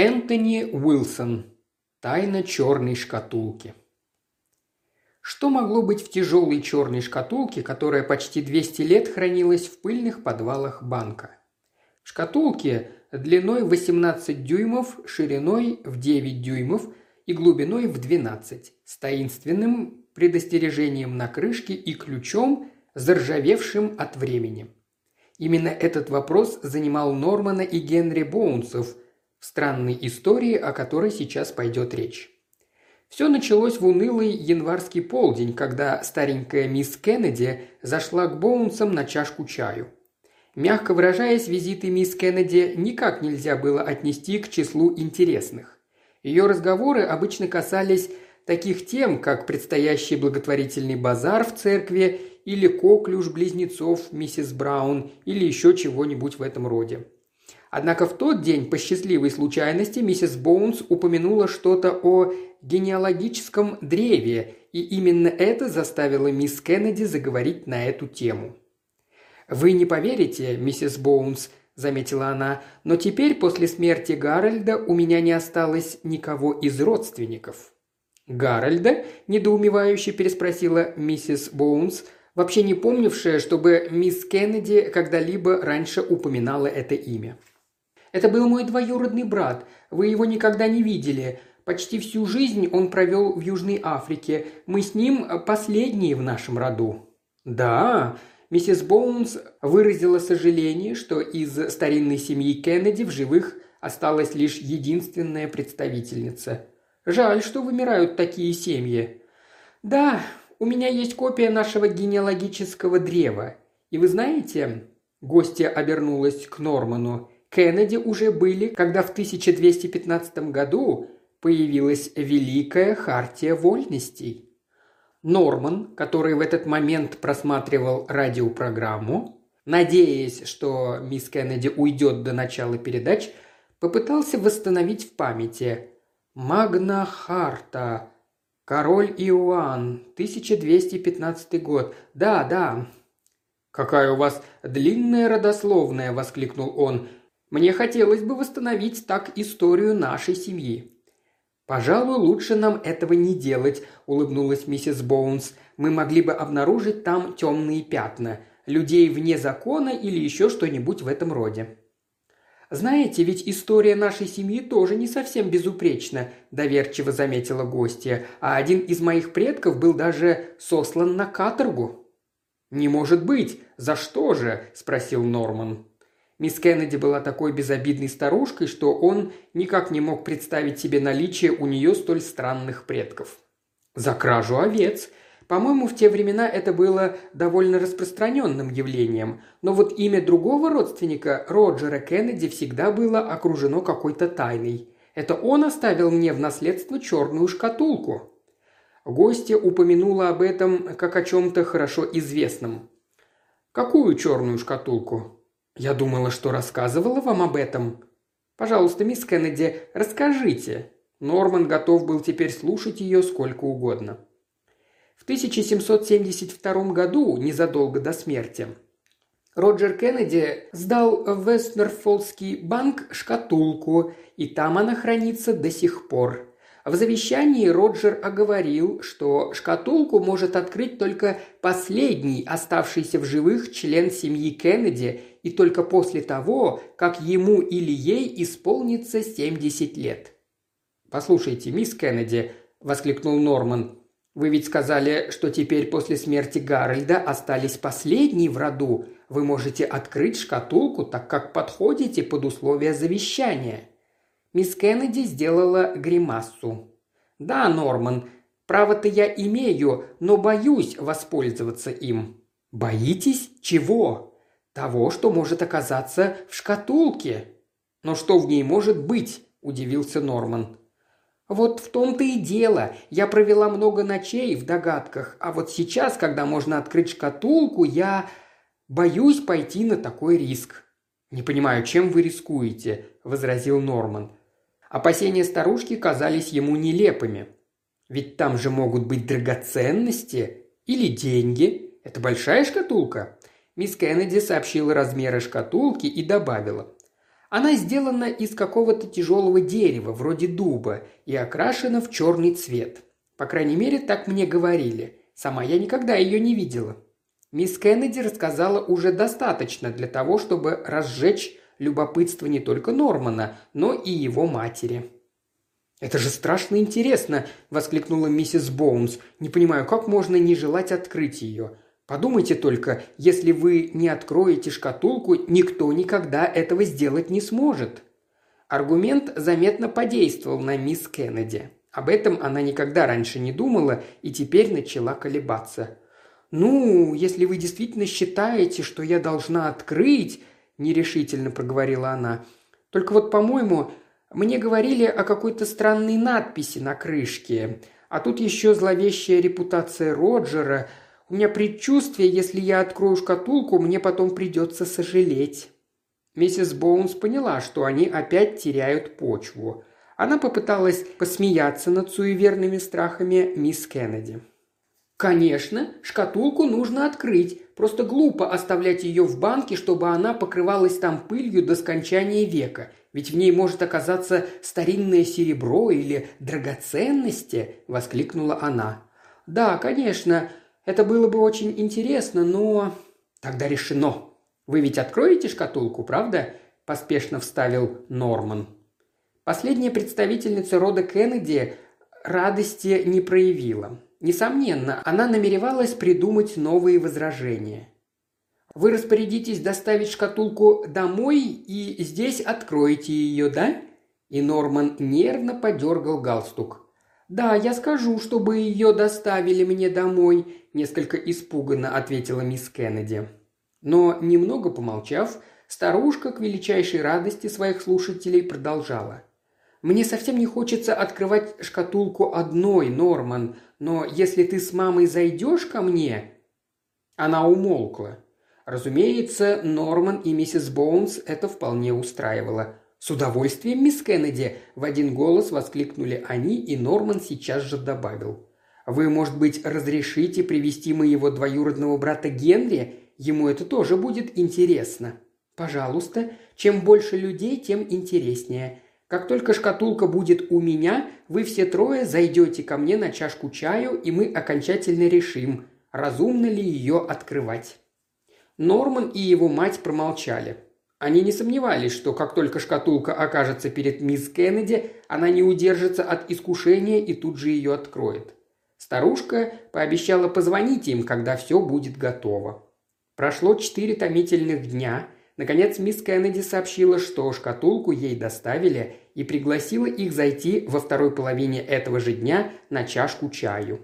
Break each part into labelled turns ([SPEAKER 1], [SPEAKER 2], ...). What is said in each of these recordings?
[SPEAKER 1] Энтони Уилсон. Тайна черной шкатулки. Что могло быть в тяжелой черной шкатулке, которая почти 200 лет хранилась в пыльных подвалах банка? В шкатулке длиной 18 дюймов, шириной в 9 дюймов и глубиной в 12, с таинственным предостережением на крышке и ключом, заржавевшим от времени. Именно этот вопрос занимал Нормана и Генри Боунсов – в странной истории, о которой сейчас пойдет речь. Все началось в унылый январский полдень, когда старенькая мисс Кеннеди зашла к Боунсам на чашку чаю. Мягко выражаясь, визиты мисс Кеннеди никак нельзя было отнести к числу интересных. Ее разговоры обычно касались таких тем, как предстоящий благотворительный базар в церкви или коклюш близнецов миссис Браун или еще чего-нибудь в этом роде. Однако в тот день, по счастливой случайности, миссис Боунс упомянула что-то о генеалогическом древе, и именно это заставило мисс Кеннеди заговорить на эту тему. «Вы не поверите, миссис Боунс», – заметила она, – «но теперь, после смерти Гарольда, у меня не осталось никого из родственников». «Гарольда?» – недоумевающе переспросила миссис Боунс, вообще не помнившая, чтобы мисс Кеннеди когда-либо раньше упоминала это имя. Это был мой двоюродный брат. Вы его никогда не видели. Почти всю жизнь он провел в Южной Африке. Мы с ним последние в нашем роду». «Да», Миссис Боунс выразила сожаление, что из старинной семьи Кеннеди в живых осталась лишь единственная представительница. «Жаль, что вымирают такие семьи». «Да, у меня есть копия нашего генеалогического древа. И вы знаете...» Гостья обернулась к Норману. Кеннеди уже были, когда в 1215 году появилась Великая Хартия Вольностей. Норман, который в этот момент просматривал радиопрограмму, надеясь, что мисс Кеннеди уйдет до начала передач, попытался восстановить в памяти «Магна Харта», «Король Иоанн», 1215 год. Да, да. «Какая у вас длинная родословная!» – воскликнул он. Мне хотелось бы восстановить так историю нашей семьи». «Пожалуй, лучше нам этого не делать», – улыбнулась миссис Боунс. «Мы могли бы обнаружить там темные пятна, людей вне закона или еще что-нибудь в этом роде». «Знаете, ведь история нашей семьи тоже не совсем безупречна», – доверчиво заметила гостья, «а один из моих предков был даже сослан на каторгу». «Не может быть! За что же?» – спросил Норман. Мисс Кеннеди была такой безобидной старушкой, что он никак не мог представить себе наличие у нее столь странных предков. За кражу овец. По-моему, в те времена это было довольно распространенным явлением, но вот имя другого родственника, Роджера Кеннеди, всегда было окружено какой-то тайной. Это он оставил мне в наследство черную шкатулку. Гостья упомянула об этом как о чем-то хорошо известном. «Какую черную шкатулку?» «Я думала, что рассказывала вам об этом». «Пожалуйста, мисс Кеннеди, расскажите». Норман готов был теперь слушать ее сколько угодно. В 1772 году, незадолго до смерти, Роджер Кеннеди сдал в Вестнерфолдский банк шкатулку, и там она хранится до сих пор. В завещании Роджер оговорил, что шкатулку может открыть только последний оставшийся в живых член семьи Кеннеди и только после того, как ему или ей исполнится 70 лет. «Послушайте, мисс Кеннеди», – воскликнул Норман, – «вы ведь сказали, что теперь после смерти Гарольда остались последние в роду. Вы можете открыть шкатулку, так как подходите под условия завещания». Мисс Кеннеди сделала гримассу. «Да, Норман, право-то я имею, но боюсь воспользоваться им». «Боитесь? Чего?» «Того, что может оказаться в шкатулке». «Но что в ней может быть?» – удивился Норман. «Вот в том-то и дело. Я провела много ночей в догадках, а вот сейчас, когда можно открыть шкатулку, я боюсь пойти на такой риск». «Не понимаю, чем вы рискуете?» – возразил Норман. Опасения старушки казались ему нелепыми. Ведь там же могут быть драгоценности или деньги. Это большая шкатулка. Мисс Кеннеди сообщила размеры шкатулки и добавила. Она сделана из какого-то тяжелого дерева, вроде дуба, и окрашена в черный цвет. По крайней мере, так мне говорили. Сама я никогда ее не видела. Мисс Кеннеди рассказала уже достаточно для того, чтобы разжечь любопытство не только Нормана, но и его матери. «Это же страшно интересно!» – воскликнула миссис Боунс. «Не понимаю, как можно не желать открыть ее? Подумайте только, если вы не откроете шкатулку, никто никогда этого сделать не сможет». Аргумент заметно подействовал на мисс Кеннеди. Об этом она никогда раньше не думала и теперь начала колебаться. «Ну, если вы действительно считаете, что я должна открыть», – нерешительно проговорила она. «Только вот, по-моему, мне говорили о какой-то странной надписи на крышке. А тут еще зловещая репутация Роджера. У меня предчувствие, если я открою шкатулку, мне потом придется сожалеть». Миссис Боунс поняла, что они опять теряют почву. Она попыталась посмеяться над суеверными страхами мисс Кеннеди. Конечно, шкатулку нужно открыть. Просто глупо оставлять ее в банке, чтобы она покрывалась там пылью до скончания века. Ведь в ней может оказаться старинное серебро или драгоценности», – воскликнула она. «Да, конечно, это было бы очень интересно, но...» «Тогда решено. Вы ведь откроете шкатулку, правда?» – поспешно вставил Норман. Последняя представительница рода Кеннеди радости не проявила. Несомненно, она намеревалась придумать новые возражения. «Вы распорядитесь доставить шкатулку домой и здесь откроете ее, да?» И Норман нервно подергал галстук. «Да, я скажу, чтобы ее доставили мне домой», – несколько испуганно ответила мисс Кеннеди. Но, немного помолчав, старушка к величайшей радости своих слушателей продолжала. Мне совсем не хочется открывать шкатулку одной, Норман, но если ты с мамой зайдешь ко мне...» Она умолкла. Разумеется, Норман и миссис Боунс это вполне устраивало. «С удовольствием, мисс Кеннеди!» – в один голос воскликнули они, и Норман сейчас же добавил. «Вы, может быть, разрешите привести моего двоюродного брата Генри? Ему это тоже будет интересно». «Пожалуйста, чем больше людей, тем интереснее. Как только шкатулка будет у меня, вы все трое зайдете ко мне на чашку чаю, и мы окончательно решим, разумно ли ее открывать». Норман и его мать промолчали. Они не сомневались, что как только шкатулка окажется перед мисс Кеннеди, она не удержится от искушения и тут же ее откроет. Старушка пообещала позвонить им, когда все будет готово. Прошло четыре томительных дня – Наконец, мисс Кеннеди сообщила, что шкатулку ей доставили и пригласила их зайти во второй половине этого же дня на чашку чаю.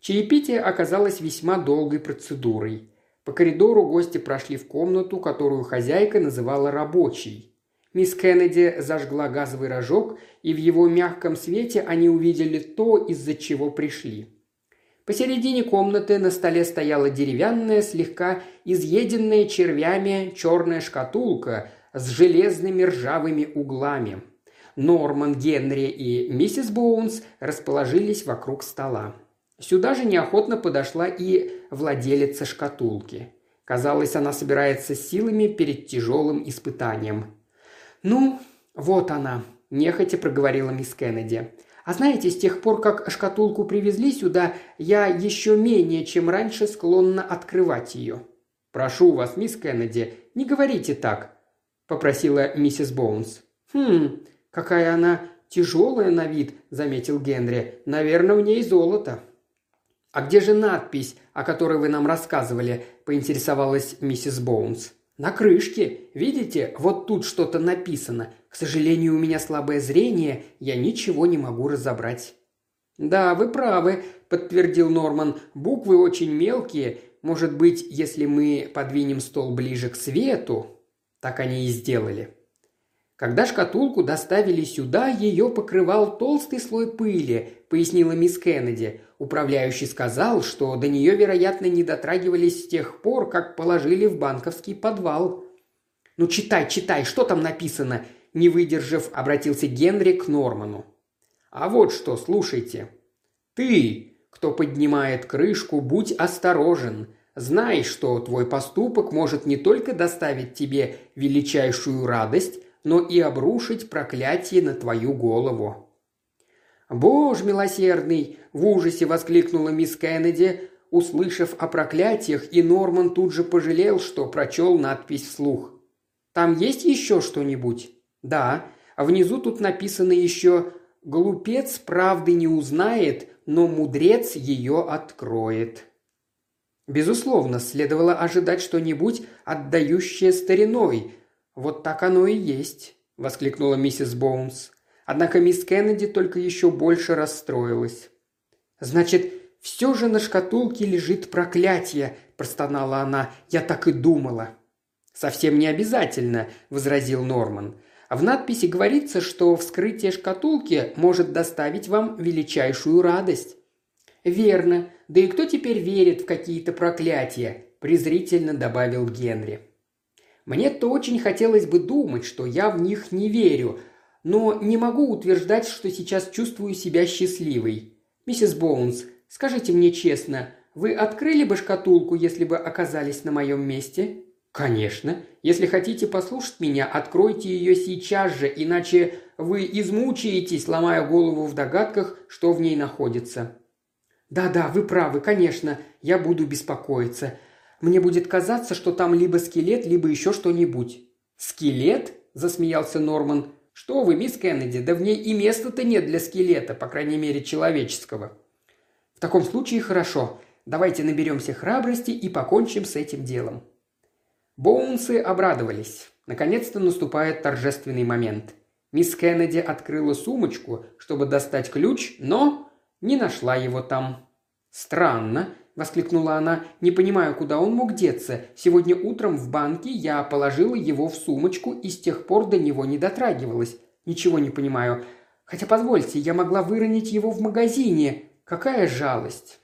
[SPEAKER 1] Чаепитие оказалось весьма долгой процедурой. По коридору гости прошли в комнату, которую хозяйка называла рабочей. Мисс Кеннеди зажгла газовый рожок, и в его мягком свете они увидели то, из-за чего пришли – Посередине комнаты на столе стояла деревянная, слегка изъеденная червями черная шкатулка с железными ржавыми углами. Норман, Генри и миссис Боунс расположились вокруг стола. Сюда же неохотно подошла и владелица шкатулки. Казалось, она собирается силами перед тяжелым испытанием. «Ну, вот она», – нехотя проговорила мисс Кеннеди. А знаете, с тех пор, как шкатулку привезли сюда, я еще менее, чем раньше, склонна открывать ее». «Прошу вас, мисс Кеннеди, не говорите так», – попросила миссис Боунс. «Хм, какая она тяжелая на вид», – заметил Генри. «Наверное, в ней золото». «А где же надпись, о которой вы нам рассказывали?» – поинтересовалась миссис Боунс. «На крышке. Видите, вот тут что-то написано. К сожалению, у меня слабое зрение, я ничего не могу разобрать». «Да, вы правы», – подтвердил Норман. «Буквы очень мелкие. Может быть, если мы подвинем стол ближе к свету?» Так они и сделали. Когда шкатулку доставили сюда, ее покрывал толстый слой пыли, пояснила мисс Кеннеди. Управляющий сказал, что до нее, вероятно, не дотрагивались с тех пор, как положили в банковский подвал. «Ну читай, читай, что там написано?» Не выдержав, обратился Генри к Норману. «А вот что, слушайте. Ты, кто поднимает крышку, будь осторожен. знай, что твой поступок может не только доставить тебе величайшую радость, но и обрушить проклятие на твою голову». «Боже милосердный!» – в ужасе воскликнула мисс Кеннеди, услышав о проклятиях, и Норман тут же пожалел, что прочел надпись вслух. «Там есть еще что-нибудь?» «Да. А внизу тут написано еще «Глупец правды не узнает, но мудрец ее откроет». Безусловно, следовало ожидать что-нибудь, отдающее стариной. «Вот так оно и есть», – воскликнула миссис Боунс. Однако мисс Кеннеди только еще больше расстроилась. «Значит, все же на шкатулке лежит проклятие», – простонала она. «Я так и думала». «Совсем не обязательно», – возразил Норман. В надписи говорится, что вскрытие шкатулки может доставить вам величайшую радость. «Верно. Да и кто теперь верит в какие-то проклятия?» – презрительно добавил Генри. «Мне-то очень хотелось бы думать, что я в них не верю, но не могу утверждать, что сейчас чувствую себя счастливой. Миссис Боунс, скажите мне честно, вы открыли бы шкатулку, если бы оказались на моем месте?» «Конечно. Если хотите послушать меня, откройте ее сейчас же, иначе вы измучаетесь, ломая голову в догадках, что в ней находится». «Да-да, вы правы, конечно, я буду беспокоиться. Мне будет казаться, что там либо скелет, либо еще что-нибудь». «Скелет?» – засмеялся Норман. «Что вы, мисс Кеннеди, да в ней и места-то нет для скелета, по крайней мере, человеческого». «В таком случае хорошо. Давайте наберемся храбрости и покончим с этим делом». Боунсы обрадовались. Наконец-то наступает торжественный момент. Мисс Кеннеди открыла сумочку, чтобы достать ключ, но не нашла его там. «Странно», – воскликнула она, – «не понимаю, куда он мог деться. Сегодня утром в банке я положила его в сумочку и с тех пор до него не дотрагивалась. Ничего не понимаю. Хотя, позвольте, я могла выронить его в магазине. Какая жалость!»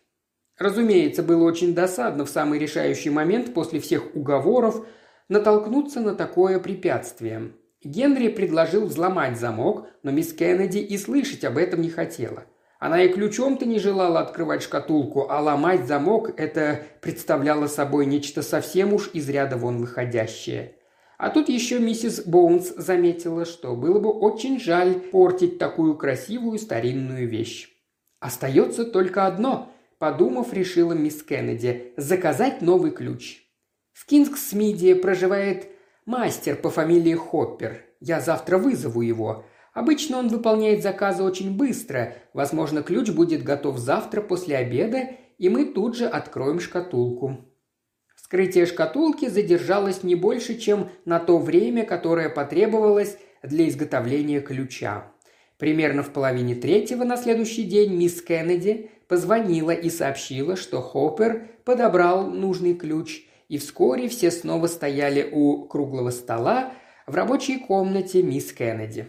[SPEAKER 1] Разумеется, было очень досадно в самый решающий момент после всех уговоров натолкнуться на такое препятствие. Генри предложил взломать замок, но мисс Кеннеди и слышать об этом не хотела. Она и ключом-то не желала открывать шкатулку, а ломать замок – это представляло собой нечто совсем уж из ряда вон выходящее. А тут еще миссис Боунс заметила, что было бы очень жаль портить такую красивую старинную вещь. Остается только одно – подумав, решила мисс Кеннеди – заказать новый ключ. В Кингсмиде проживает мастер по фамилии Хоппер. Я завтра вызову его. Обычно он выполняет заказы очень быстро. Возможно, ключ будет готов завтра после обеда, и мы тут же откроем шкатулку. Вскрытие шкатулки задержалось не больше, чем на то время, которое потребовалось для изготовления ключа. Примерно в половине третьего на следующий день мисс Кеннеди позвонила и сообщила, что Хоппер подобрал нужный ключ, и вскоре все снова стояли у круглого стола в рабочей комнате мисс Кеннеди.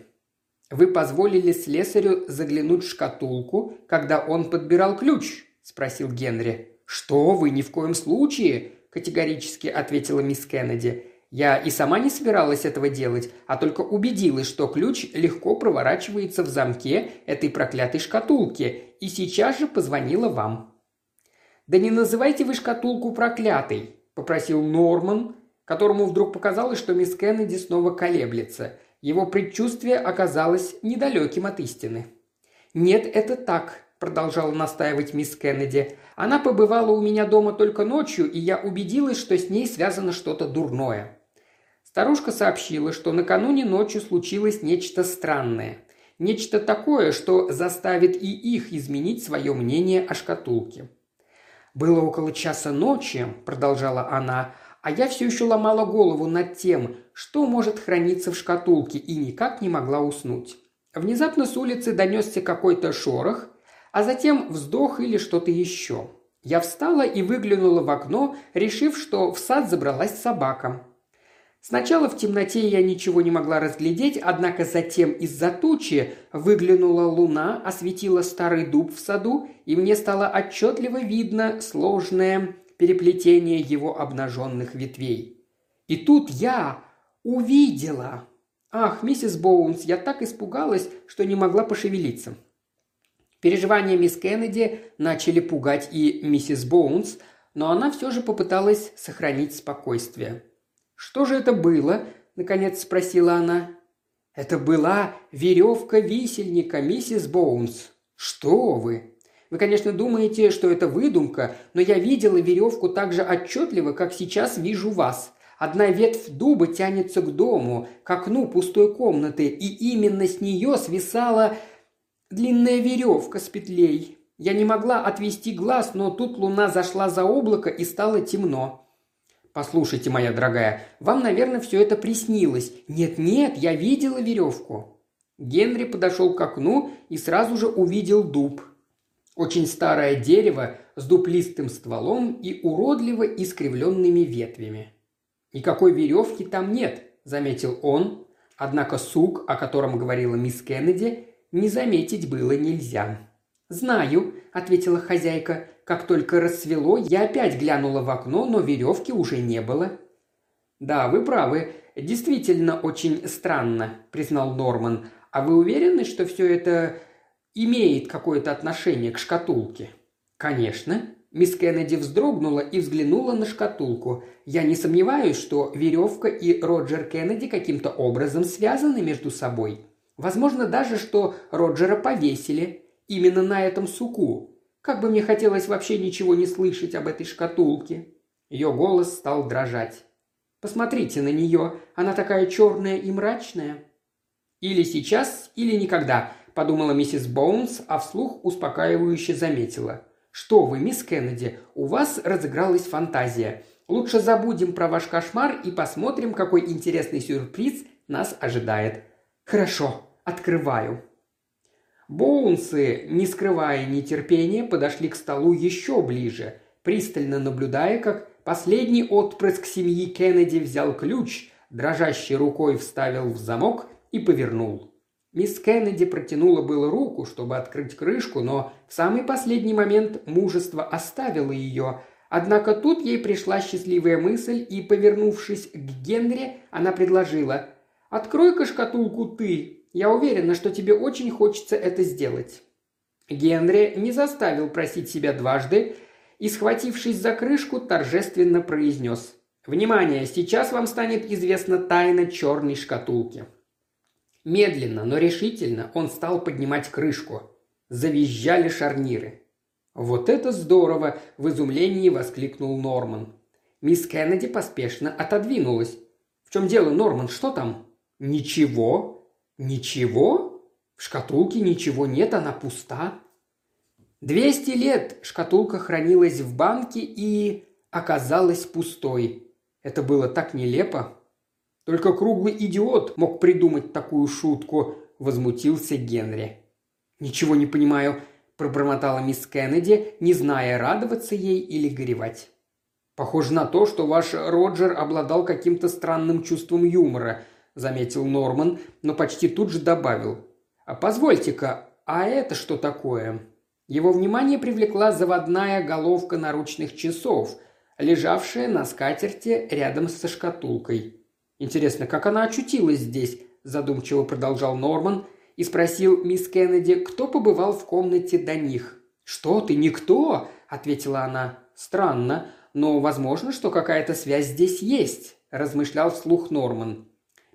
[SPEAKER 1] «Вы позволили слесарю заглянуть в шкатулку, когда он подбирал ключ?» – спросил Генри. «Что вы, ни в коем случае!» – категорически ответила мисс Кеннеди. Я и сама не собиралась этого делать, а только убедилась, что ключ легко проворачивается в замке этой проклятой шкатулки, и сейчас же позвонила вам». «Да не называйте вы шкатулку проклятой», – попросил Норман, которому вдруг показалось, что мисс Кеннеди снова колеблется. Его предчувствие оказалось недалеким от истины. «Нет, это так», – продолжала настаивать мисс Кеннеди. «Она побывала у меня дома только ночью, и я убедилась, что с ней связано что-то дурное. Старушка сообщила, что накануне ночью случилось нечто странное. Нечто такое, что заставит и их изменить свое мнение о шкатулке. «Было около часа ночи», – продолжала она, – «а я все еще ломала голову над тем, что может храниться в шкатулке, и никак не могла уснуть. Внезапно с улицы донесся какой-то шорох, а затем вздох или что-то еще. Я встала и выглянула в окно, решив, что в сад забралась собака. Сначала в темноте я ничего не могла разглядеть, однако затем из-за тучи выглянула луна, осветила старый дуб в саду, и мне стало отчетливо видно сложное переплетение его обнаженных ветвей. И тут я увидела. Ах, миссис Боунс, я так испугалась, что не могла пошевелиться. Переживания мисс Кеннеди начали пугать и миссис Боунс, но она все же попыталась сохранить спокойствие. «Что же это было?» – наконец спросила она. «Это была веревка висельника, миссис Боунс». «Что вы?» Вы, конечно, думаете, что это выдумка, но я видела веревку так же отчетливо, как сейчас вижу вас. Одна ветвь дуба тянется к дому, к окну пустой комнаты, и именно с нее свисала длинная веревка с петлей. Я не могла отвести глаз, но тут луна зашла за облако и стало темно. «Послушайте, моя дорогая, вам, наверное, все это приснилось. Нет-нет, я видела веревку». Генри подошел к окну и сразу же увидел дуб. Очень старое дерево с дуплистым стволом и уродливо искривленными ветвями. «Никакой веревки там нет», – заметил он, однако сук, о котором говорила мисс Кеннеди, не заметить было нельзя. «Знаю», – ответила хозяйка. «Как только рассвело, я опять глянула в окно, но веревки уже не было». «Да, вы правы. Действительно очень странно», – признал Норман. «А вы уверены, что все это имеет какое-то отношение к шкатулке?» «Конечно», Мисс Кеннеди вздрогнула и взглянула на шкатулку. «Я не сомневаюсь, что веревка и Роджер Кеннеди каким-то образом связаны между собой. Возможно даже, что Роджера повесили именно на этом суку. Как бы мне хотелось вообще ничего не слышать об этой шкатулке». Ее голос стал дрожать. «Посмотрите на нее, она такая черная и мрачная». «Или сейчас, или никогда», – подумала миссис Боунс, а вслух успокаивающе заметила – «Что вы, мисс Кеннеди, у вас разыгралась фантазия. Лучше забудем про ваш кошмар и посмотрим, какой интересный сюрприз нас ожидает. Хорошо, открываю». Боунсы, не скрывая нетерпения, подошли к столу еще ближе, пристально наблюдая, как последний отпрыск семьи Кеннеди взял ключ, дрожащей рукой вставил в замок и повернул. Мисс Кеннеди протянула было руку, чтобы открыть крышку, но в самый последний момент мужество оставило ее. Однако тут ей пришла счастливая мысль, и, повернувшись к Генри, она предложила «Открой-ка шкатулку ты. Я уверена, что тебе очень хочется это сделать». Генри не заставил просить себя дважды и, схватившись за крышку, торжественно произнес «Внимание! Сейчас вам станет известна тайна черной шкатулки». Медленно, но решительно он стал поднимать крышку. Завизжали шарниры. «Вот это здорово!» – в изумлении воскликнул Норман. Мисс Кеннеди поспешно отодвинулась. «В чем дело, Норман, что там?» «Ничего? Ничего? В шкатулке ничего нет, она пуста». Двести лет шкатулка хранилась в банке и оказалась пустой. Это было так нелепо. Только круглый идиот мог придумать такую шутку», – возмутился Генри. «Ничего не понимаю», – пробормотала мисс Кеннеди, не зная, радоваться ей или горевать. «Похоже на то, что ваш Роджер обладал каким-то странным чувством юмора», – заметил Норман, но почти тут же добавил. «А позвольте-ка, а это что такое?» Его внимание привлекла заводная головка наручных часов, лежавшая на скатерти рядом со шкатулкой. «Интересно, как она очутилась здесь?» – задумчиво продолжал Норман и спросил мисс Кеннеди, кто побывал в комнате до них. «Что ты, никто?» – ответила она. «Странно, но возможно, что какая-то связь здесь есть», – размышлял вслух Норман.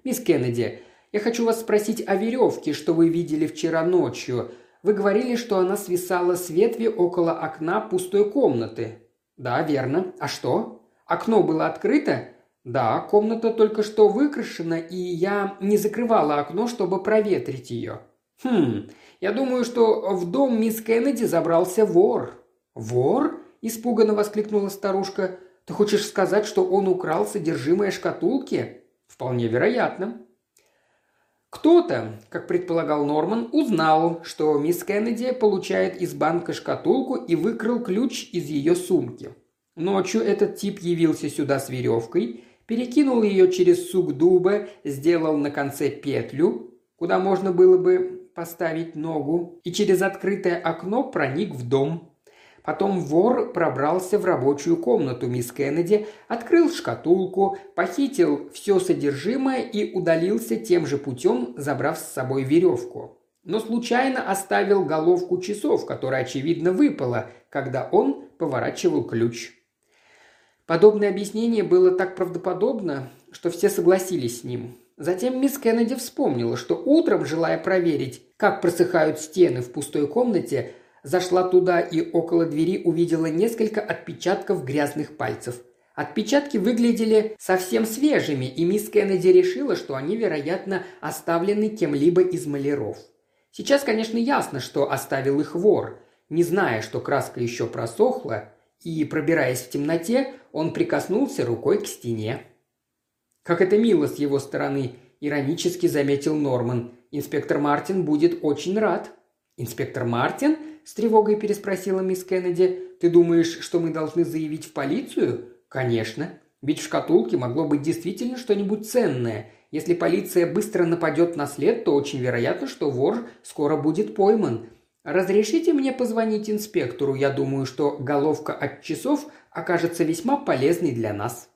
[SPEAKER 1] «Мисс Кеннеди, я хочу вас спросить о веревке, что вы видели вчера ночью. Вы говорили, что она свисала с ветви около окна пустой комнаты». «Да, верно. А что? Окно было открыто?» «Да, комната только что выкрашена, и я не закрывала окно, чтобы проветрить ее». «Хм, я думаю, что в дом мисс Кеннеди забрался вор». «Вор?» – испуганно воскликнула старушка. «Ты хочешь сказать, что он украл содержимое шкатулки?» «Вполне вероятно». Кто-то, как предполагал Норман, узнал, что мисс Кеннеди получает из банка шкатулку и выкрал ключ из ее сумки. Ночью этот тип явился сюда с веревкой перекинул ее через сук дуба, сделал на конце петлю, куда можно было бы поставить ногу, и через открытое окно проник в дом. Потом вор пробрался в рабочую комнату мисс Кеннеди, открыл шкатулку, похитил все содержимое и удалился тем же путем, забрав с собой веревку. Но случайно оставил головку часов, которая, очевидно, выпала, когда он поворачивал ключ. Подобное объяснение было так правдоподобно, что все согласились с ним. Затем мисс Кеннеди вспомнила, что утром, желая проверить, как просыхают стены в пустой комнате, зашла туда и около двери увидела несколько отпечатков грязных пальцев. Отпечатки выглядели совсем свежими, и мисс Кеннеди решила, что они, вероятно, оставлены кем-либо из маляров. Сейчас, конечно, ясно, что оставил их вор. Не зная, что краска еще просохла, и, пробираясь в темноте, он прикоснулся рукой к стене. «Как это мило с его стороны», – иронически заметил Норман. «Инспектор Мартин будет очень рад». «Инспектор Мартин?» – с тревогой переспросила мисс Кеннеди. «Ты думаешь, что мы должны заявить в полицию?» «Конечно. Ведь в шкатулке могло быть действительно что-нибудь ценное. Если полиция быстро нападет на след, то очень вероятно, что вор скоро будет пойман. Разрешите мне позвонить инспектору, я думаю, что головка от часов окажется весьма полезной для нас».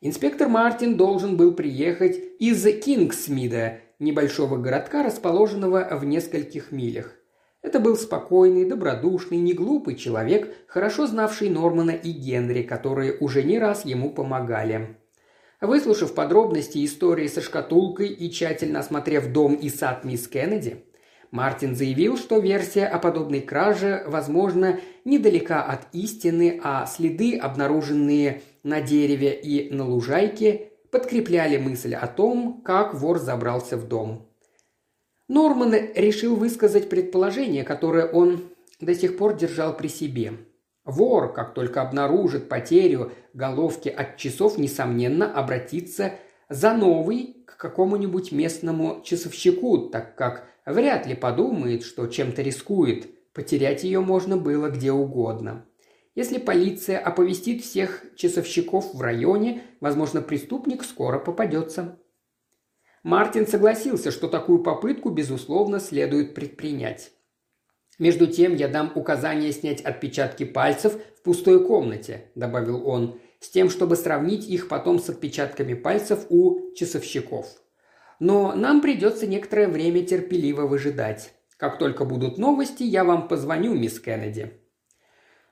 [SPEAKER 1] Инспектор Мартин должен был приехать из Кингсмида, небольшого городка, расположенного в нескольких милях. Это был спокойный, добродушный, неглупый человек, хорошо знавший Нормана и Генри, которые уже не раз ему помогали. Выслушав подробности истории со шкатулкой и тщательно осмотрев дом и сад мисс Кеннеди, Мартин заявил, что версия о подобной краже, возможно, недалека от истины, а следы, обнаруженные на дереве и на лужайке, подкрепляли мысль о том, как вор забрался в дом. Норман решил высказать предположение, которое он до сих пор держал при себе. Вор, как только обнаружит потерю головки от часов, несомненно, обратится за новый к какому-нибудь местному часовщику, так как вряд ли подумает, что чем-то рискует. Потерять ее можно было где угодно. Если полиция оповестит всех часовщиков в районе, возможно, преступник скоро попадется. Мартин согласился, что такую попытку, безусловно, следует предпринять. «Между тем я дам указание снять отпечатки пальцев в пустой комнате», – добавил он, – «с тем, чтобы сравнить их потом с отпечатками пальцев у часовщиков. Но нам придется некоторое время терпеливо выжидать. Как только будут новости, я вам позвоню, мисс Кеннеди».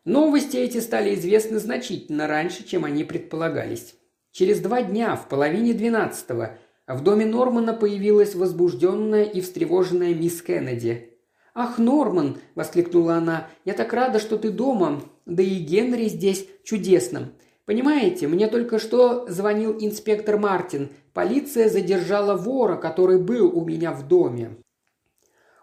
[SPEAKER 1] Новости эти стали известны значительно раньше, чем они предполагались. Через два дня, в половине двенадцатого, в доме Нормана появилась возбужденная и встревоженная мисс Кеннеди. «Ах, Норман!» – воскликнула она. «Я так рада, что ты дома. Да и Генри здесь чудесно. Понимаете, мне только что звонил инспектор Мартин. Полиция задержала вора, который был у меня в доме.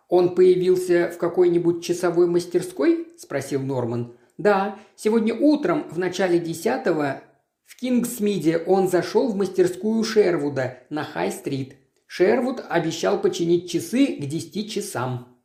[SPEAKER 1] «Он появился в какой-нибудь часовой мастерской?» – спросил Норман. «Да, сегодня утром, в начале десятого, в Кингсмиде он зашел в мастерскую Шервуда на Хай-стрит. Шервуд обещал починить часы к десяти часам».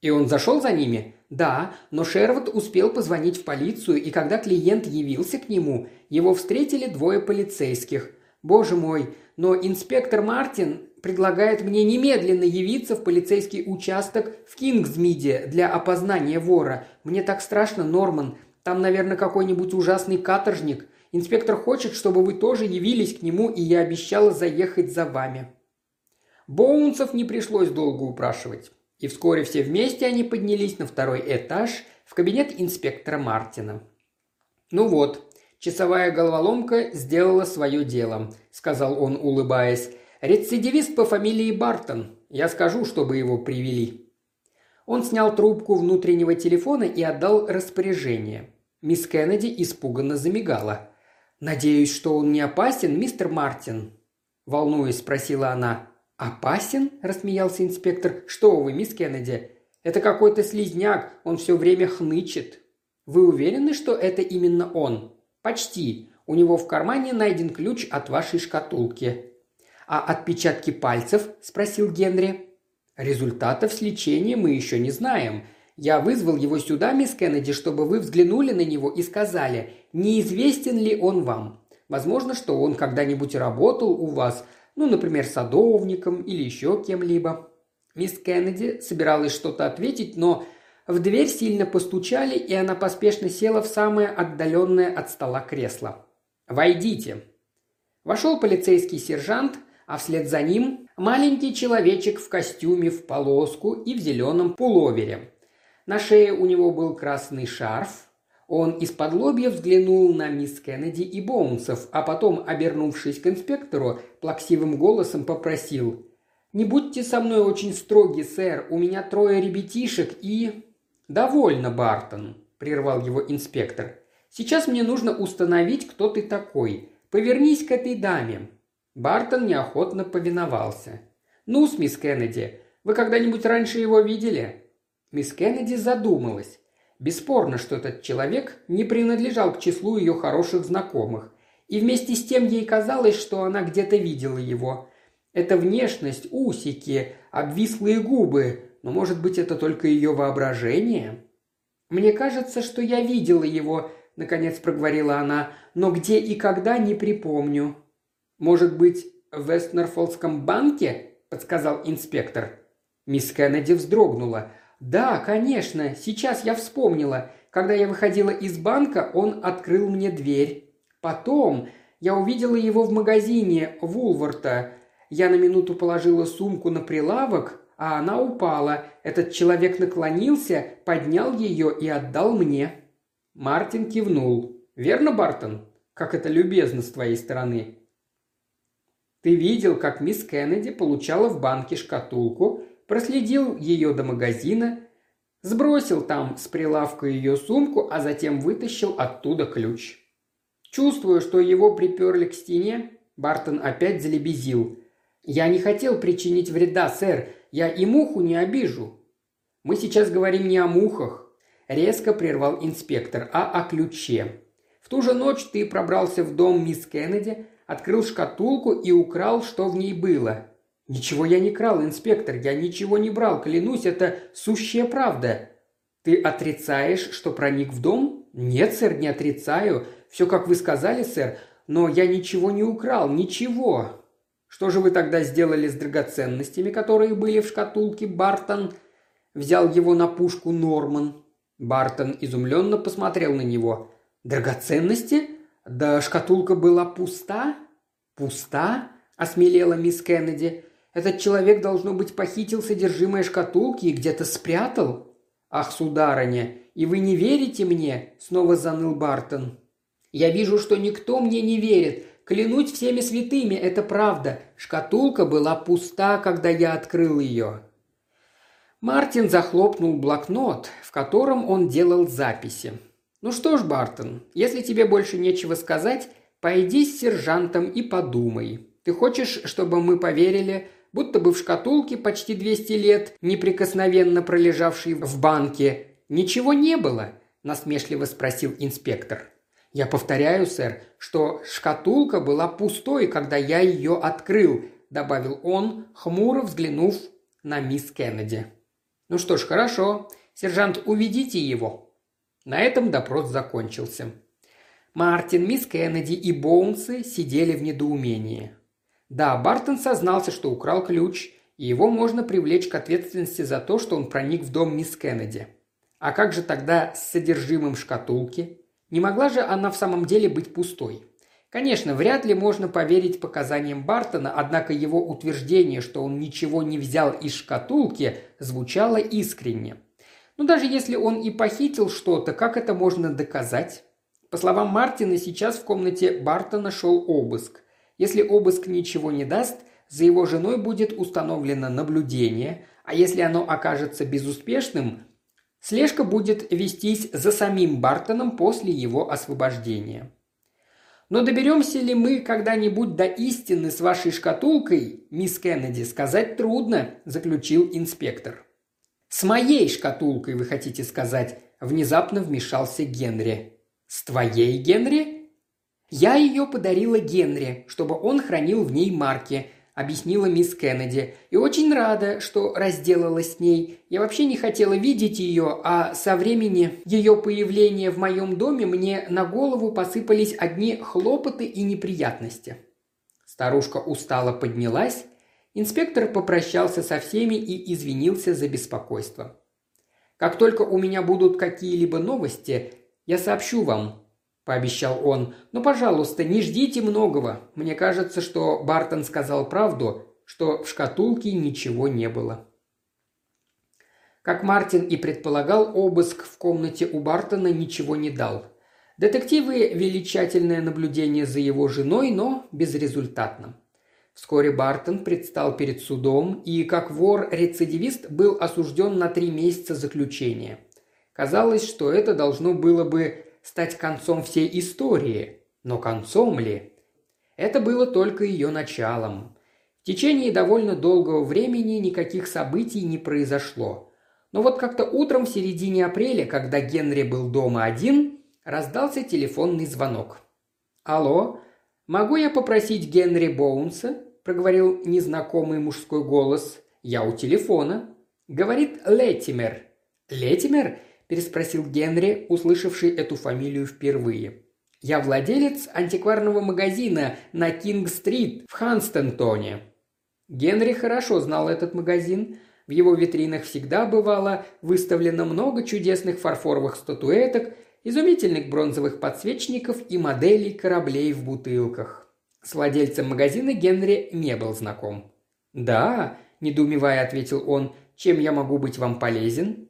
[SPEAKER 1] «И он зашел за ними?» «Да, но Шервуд успел позвонить в полицию, и когда клиент явился к нему, его встретили двое полицейских. Боже мой, но инспектор Мартин предлагает мне немедленно явиться в полицейский участок в Кингсмиде для опознания вора. Мне так страшно, Норман. Там, наверное, какой-нибудь ужасный каторжник. Инспектор хочет, чтобы вы тоже явились к нему, и я обещала заехать за вами». Боунсов не пришлось долго упрашивать. И вскоре все вместе они поднялись на второй этаж в кабинет инспектора Мартина. «Ну вот, часовая головоломка сделала свое дело», – сказал он, улыбаясь. Рецидивист по фамилии Бартон. Я скажу, чтобы его привели». Он снял трубку внутреннего телефона и отдал распоряжение. Мисс Кеннеди испуганно замигала. «Надеюсь, что он не опасен, мистер Мартин?» Волнуясь, спросила она. «Опасен?» – рассмеялся инспектор. «Что вы, мисс Кеннеди? Это какой-то слизняк, он все время хнычет». «Вы уверены, что это именно он?» «Почти. У него в кармане найден ключ от вашей шкатулки. «А отпечатки пальцев?» – спросил Генри. «Результатов сличения мы еще не знаем. Я вызвал его сюда, мисс Кеннеди, чтобы вы взглянули на него и сказали, неизвестен ли он вам. Возможно, что он когда-нибудь работал у вас, ну, например, садовником или еще кем-либо». Мисс Кеннеди собиралась что-то ответить, но в дверь сильно постучали, и она поспешно села в самое отдаленное от стола кресло. «Войдите». Вошел полицейский сержант – а вслед за ним маленький человечек в костюме в полоску и в зеленом пуловере. На шее у него был красный шарф. Он из-под лобья взглянул на мисс Кеннеди и Боунсов, а потом, обернувшись к инспектору, плаксивым голосом попросил «Не будьте со мной очень строги, сэр, у меня трое ребятишек и...» «Довольно, Бартон», – прервал его инспектор. «Сейчас мне нужно установить, кто ты такой. Повернись к этой даме». Бартон неохотно повиновался. «Ну, мисс Кеннеди, вы когда-нибудь раньше его видели?» Мисс Кеннеди задумалась. Бесспорно, что этот человек не принадлежал к числу ее хороших знакомых. И вместе с тем ей казалось, что она где-то видела его. Эта внешность, усики, обвислые губы, но может быть это только ее воображение? «Мне кажется, что я видела его», – наконец проговорила она, – «но где и когда не припомню». «Может быть, в Вестнерфолдском банке?» – подсказал инспектор. Мисс Кеннеди вздрогнула – «Да, конечно, сейчас я вспомнила. Когда я выходила из банка, он открыл мне дверь. Потом я увидела его в магазине Вулварта. Я на минуту положила сумку на прилавок, а она упала. Этот человек наклонился, поднял ее и отдал мне». Мартин кивнул. «Верно, Бартон? Как это любезно с твоей стороны». «Ты видел, как мисс Кеннеди получала в банке шкатулку, проследил ее до магазина, сбросил там с прилавка ее сумку, а затем вытащил оттуда ключ. Чувствуя, что его приперли к стене, Бартон опять залебезил. «Я не хотел причинить вреда, сэр. Я и муху не обижу». «Мы сейчас говорим не о мухах», – резко прервал инспектор, – «а о ключе. В ту же ночь ты пробрался в дом мисс Кеннеди, открыл шкатулку и украл, что в ней было. «Ничего я не крал, инспектор, я ничего не брал, клянусь, это сущая правда». «Ты отрицаешь, что проник в дом?» «Нет, сэр, не отрицаю. Все, как вы сказали, сэр, но я ничего не украл, ничего». «Что же вы тогда сделали с драгоценностями, которые были в шкатулке, Бартон?» Взял его на пушку Норман. Бартон изумленно посмотрел на него. «Драгоценности? Да шкатулка была пуста?» «Пуста?» – осмелела мисс Кеннеди. Этот человек, должно быть, похитил содержимое шкатулки и где-то спрятал. Ах, сударыня, и вы не верите мне? Снова заныл Бартон. Я вижу, что никто мне не верит. Клянуть всеми святыми, это правда. Шкатулка была пуста, когда я открыл ее. Мартин захлопнул блокнот, в котором он делал записи. «Ну что ж, Бартон, если тебе больше нечего сказать, пойди с сержантом и подумай. Ты хочешь, чтобы мы поверили, будто бы в шкатулке почти 200 лет, неприкосновенно пролежавшей в банке, ничего не было?» – насмешливо спросил инспектор. «Я повторяю, сэр, что шкатулка была пустой, когда я ее открыл», – добавил он, хмуро взглянув на мисс Кеннеди. «Ну что ж, хорошо. Сержант, уведите его». На этом допрос закончился. Мартин, мисс Кеннеди и Боунсы сидели в недоумении. Да, Бартон сознался, что украл ключ, и его можно привлечь к ответственности за то, что он проник в дом мисс Кеннеди. А как же тогда с содержимым шкатулки? Не могла же она в самом деле быть пустой? Конечно, вряд ли можно поверить показаниям Бартона, однако его утверждение, что он ничего не взял из шкатулки, звучало искренне. Но даже если он и похитил что-то, как это можно доказать? По словам Мартина, сейчас в комнате Бартона шел обыск. Если обыск ничего не даст, за его женой будет установлено наблюдение, а если оно окажется безуспешным, слежка будет вестись за самим Бартоном после его освобождения. Но доберемся ли мы когда-нибудь до истины с вашей шкатулкой, мисс Кеннеди, сказать трудно, заключил инспектор. С моей шкатулкой, вы хотите сказать, внезапно вмешался Генри. С твоей, Генри? «Я ее подарила Генри, чтобы он хранил в ней марки», – объяснила мисс Кеннеди. «И очень рада, что разделалась с ней. Я вообще не хотела видеть ее, а со времени ее появления в моем доме мне на голову посыпались одни хлопоты и неприятности». Старушка устало поднялась. Инспектор попрощался со всеми и извинился за беспокойство. «Как только у меня будут какие-либо новости, я сообщу вам», – пообещал он. «Но, пожалуйста, не ждите многого. Мне кажется, что Бартон сказал правду, что в шкатулке ничего не было». Как Мартин и предполагал, обыск в комнате у Бартона ничего не дал. Детективы вели тщательное наблюдение за его женой, но безрезультатно. Вскоре Бартон предстал перед судом и, как вор-рецидивист, был осужден на три месяца заключения. Казалось, что это должно было бы стать концом всей истории. Но концом ли? Это было только ее началом. В течение довольно долгого времени никаких событий не произошло. Но вот как-то утром в середине апреля, когда Генри был дома один, раздался телефонный звонок. «Алло, могу я попросить Генри Боунса?» – проговорил незнакомый мужской голос. «Я у телефона». Говорит Летимер. «Летимер?» – переспросил Генри, услышавший эту фамилию впервые. «Я владелец антикварного магазина на Кинг-стрит в Ханстентоне». Генри хорошо знал этот магазин. В его витринах всегда бывало выставлено много чудесных фарфоровых статуэток, изумительных бронзовых подсвечников и моделей кораблей в бутылках. С владельцем магазина Генри не был знаком. «Да», – недоумевая ответил он, – «чем я могу быть вам полезен?»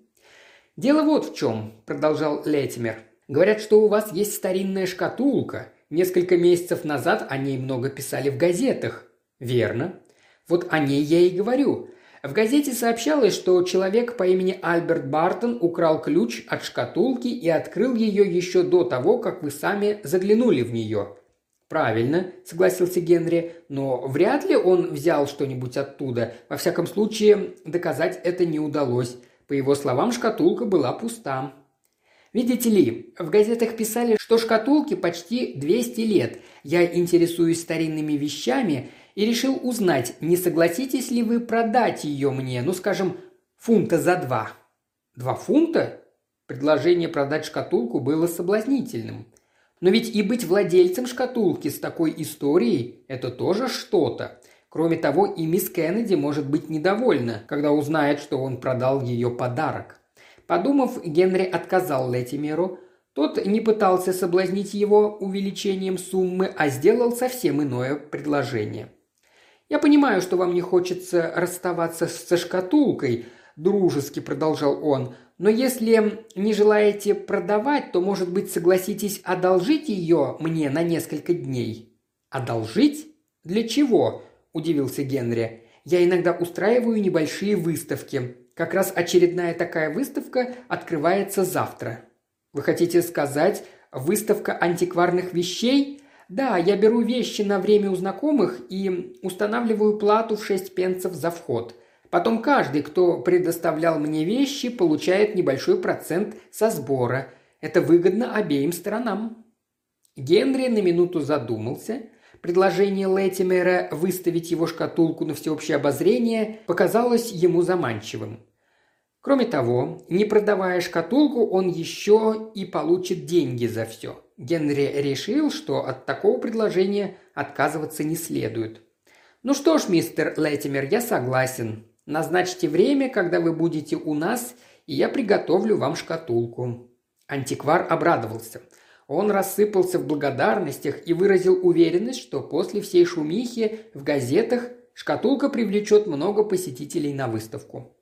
[SPEAKER 1] «Дело вот в чем», – продолжал Летимер. «Говорят, что у вас есть старинная шкатулка. Несколько месяцев назад о ней много писали в газетах». «Верно. Вот о ней я и говорю. В газете сообщалось, что человек по имени Альберт Бартон украл ключ от шкатулки и открыл ее еще до того, как вы сами заглянули в нее. «Правильно», – согласился Генри, – «но вряд ли он взял что-нибудь оттуда. Во всяком случае, доказать это не удалось. По его словам, шкатулка была пуста». Видите ли, в газетах писали, что шкатулке почти 200 лет. Я интересуюсь старинными вещами и решил узнать, не согласитесь ли вы продать ее мне, ну, скажем, фунта за два. Два фунта? Предложение продать шкатулку было соблазнительным. Но ведь и быть владельцем шкатулки с такой историей – это тоже что-то. Кроме того, и мисс Кеннеди может быть недовольна, когда узнает, что он продал ее подарок. Подумав, Генри отказал Летимеру. Тот не пытался соблазнить его увеличением суммы, а сделал совсем иное предложение. «Я понимаю, что вам не хочется расставаться со шкатулкой», – дружески продолжал он, но если не желаете продавать, то, может быть, согласитесь одолжить ее мне на несколько дней». «Одолжить? Для чего?» – удивился Генри. «Я иногда устраиваю небольшие выставки. Как раз очередная такая выставка открывается завтра». «Вы хотите сказать, выставка антикварных вещей?» «Да, я беру вещи на время у знакомых и устанавливаю плату в шесть пенсов за вход. Потом каждый, кто предоставлял мне вещи, получает небольшой процент со сбора. Это выгодно обеим сторонам. Генри на минуту задумался. Предложение Леттимера выставить его шкатулку на всеобщее обозрение показалось ему заманчивым. Кроме того, не продавая шкатулку, он еще и получит деньги за все. Генри решил, что от такого предложения отказываться не следует. «Ну что ж, мистер Леттимер, я согласен. Назначьте время, когда вы будете у нас, и я приготовлю вам шкатулку». Антиквар обрадовался. Он рассыпался в благодарностях и выразил уверенность, что после всей шумихи в газетах шкатулка привлечет много посетителей на выставку.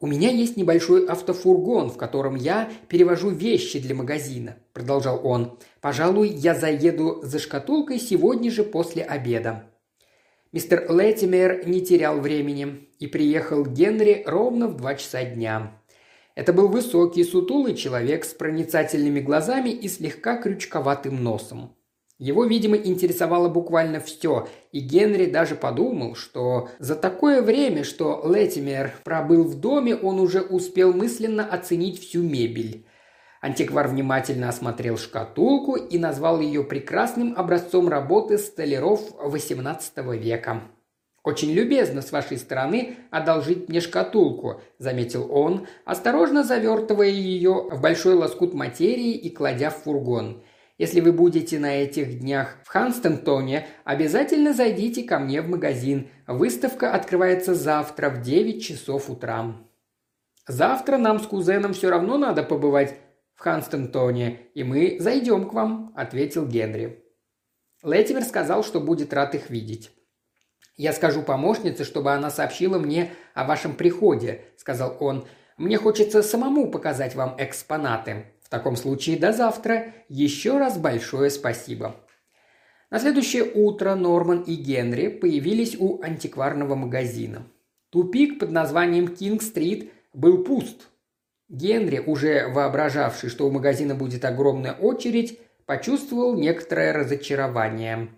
[SPEAKER 1] «У меня есть небольшой автофургон, в котором я перевожу вещи для магазина», – продолжал он. «Пожалуй, я заеду за шкатулкой сегодня же после обеда». Мистер Леттимер не терял времени и приехал к Генри ровно в два часа дня. Это был высокий, сутулый человек с проницательными глазами и слегка крючковатым носом. Его, видимо, интересовало буквально все, и Генри даже подумал, что за такое время, что Леттимер пробыл в доме, он уже успел мысленно оценить всю мебель. Антиквар внимательно осмотрел шкатулку и назвал ее прекрасным образцом работы столяров XVIII века. «Очень любезно с вашей стороны одолжить мне шкатулку», – заметил он, осторожно завертывая ее в большой лоскут материи и кладя в фургон. «Если вы будете на этих днях в Ханстентоне, обязательно зайдите ко мне в магазин. Выставка открывается завтра в 9 часов утра». «Завтра нам с кузеном все равно надо побывать в Ханстентоне, и мы зайдем к вам», – ответил Генри. Леттимер сказал, что будет рад их видеть. «Я скажу помощнице, чтобы она сообщила мне о вашем приходе», – сказал он. Мне хочется самому показать вам экспонаты. В таком случае до завтра. Еще раз большое спасибо». На следующее утро Норман и Генри появились у антикварного магазина. Тупик под названием Кинг-стрит был пуст. Генри, уже воображавший, что у магазина будет огромная очередь, почувствовал некоторое разочарование.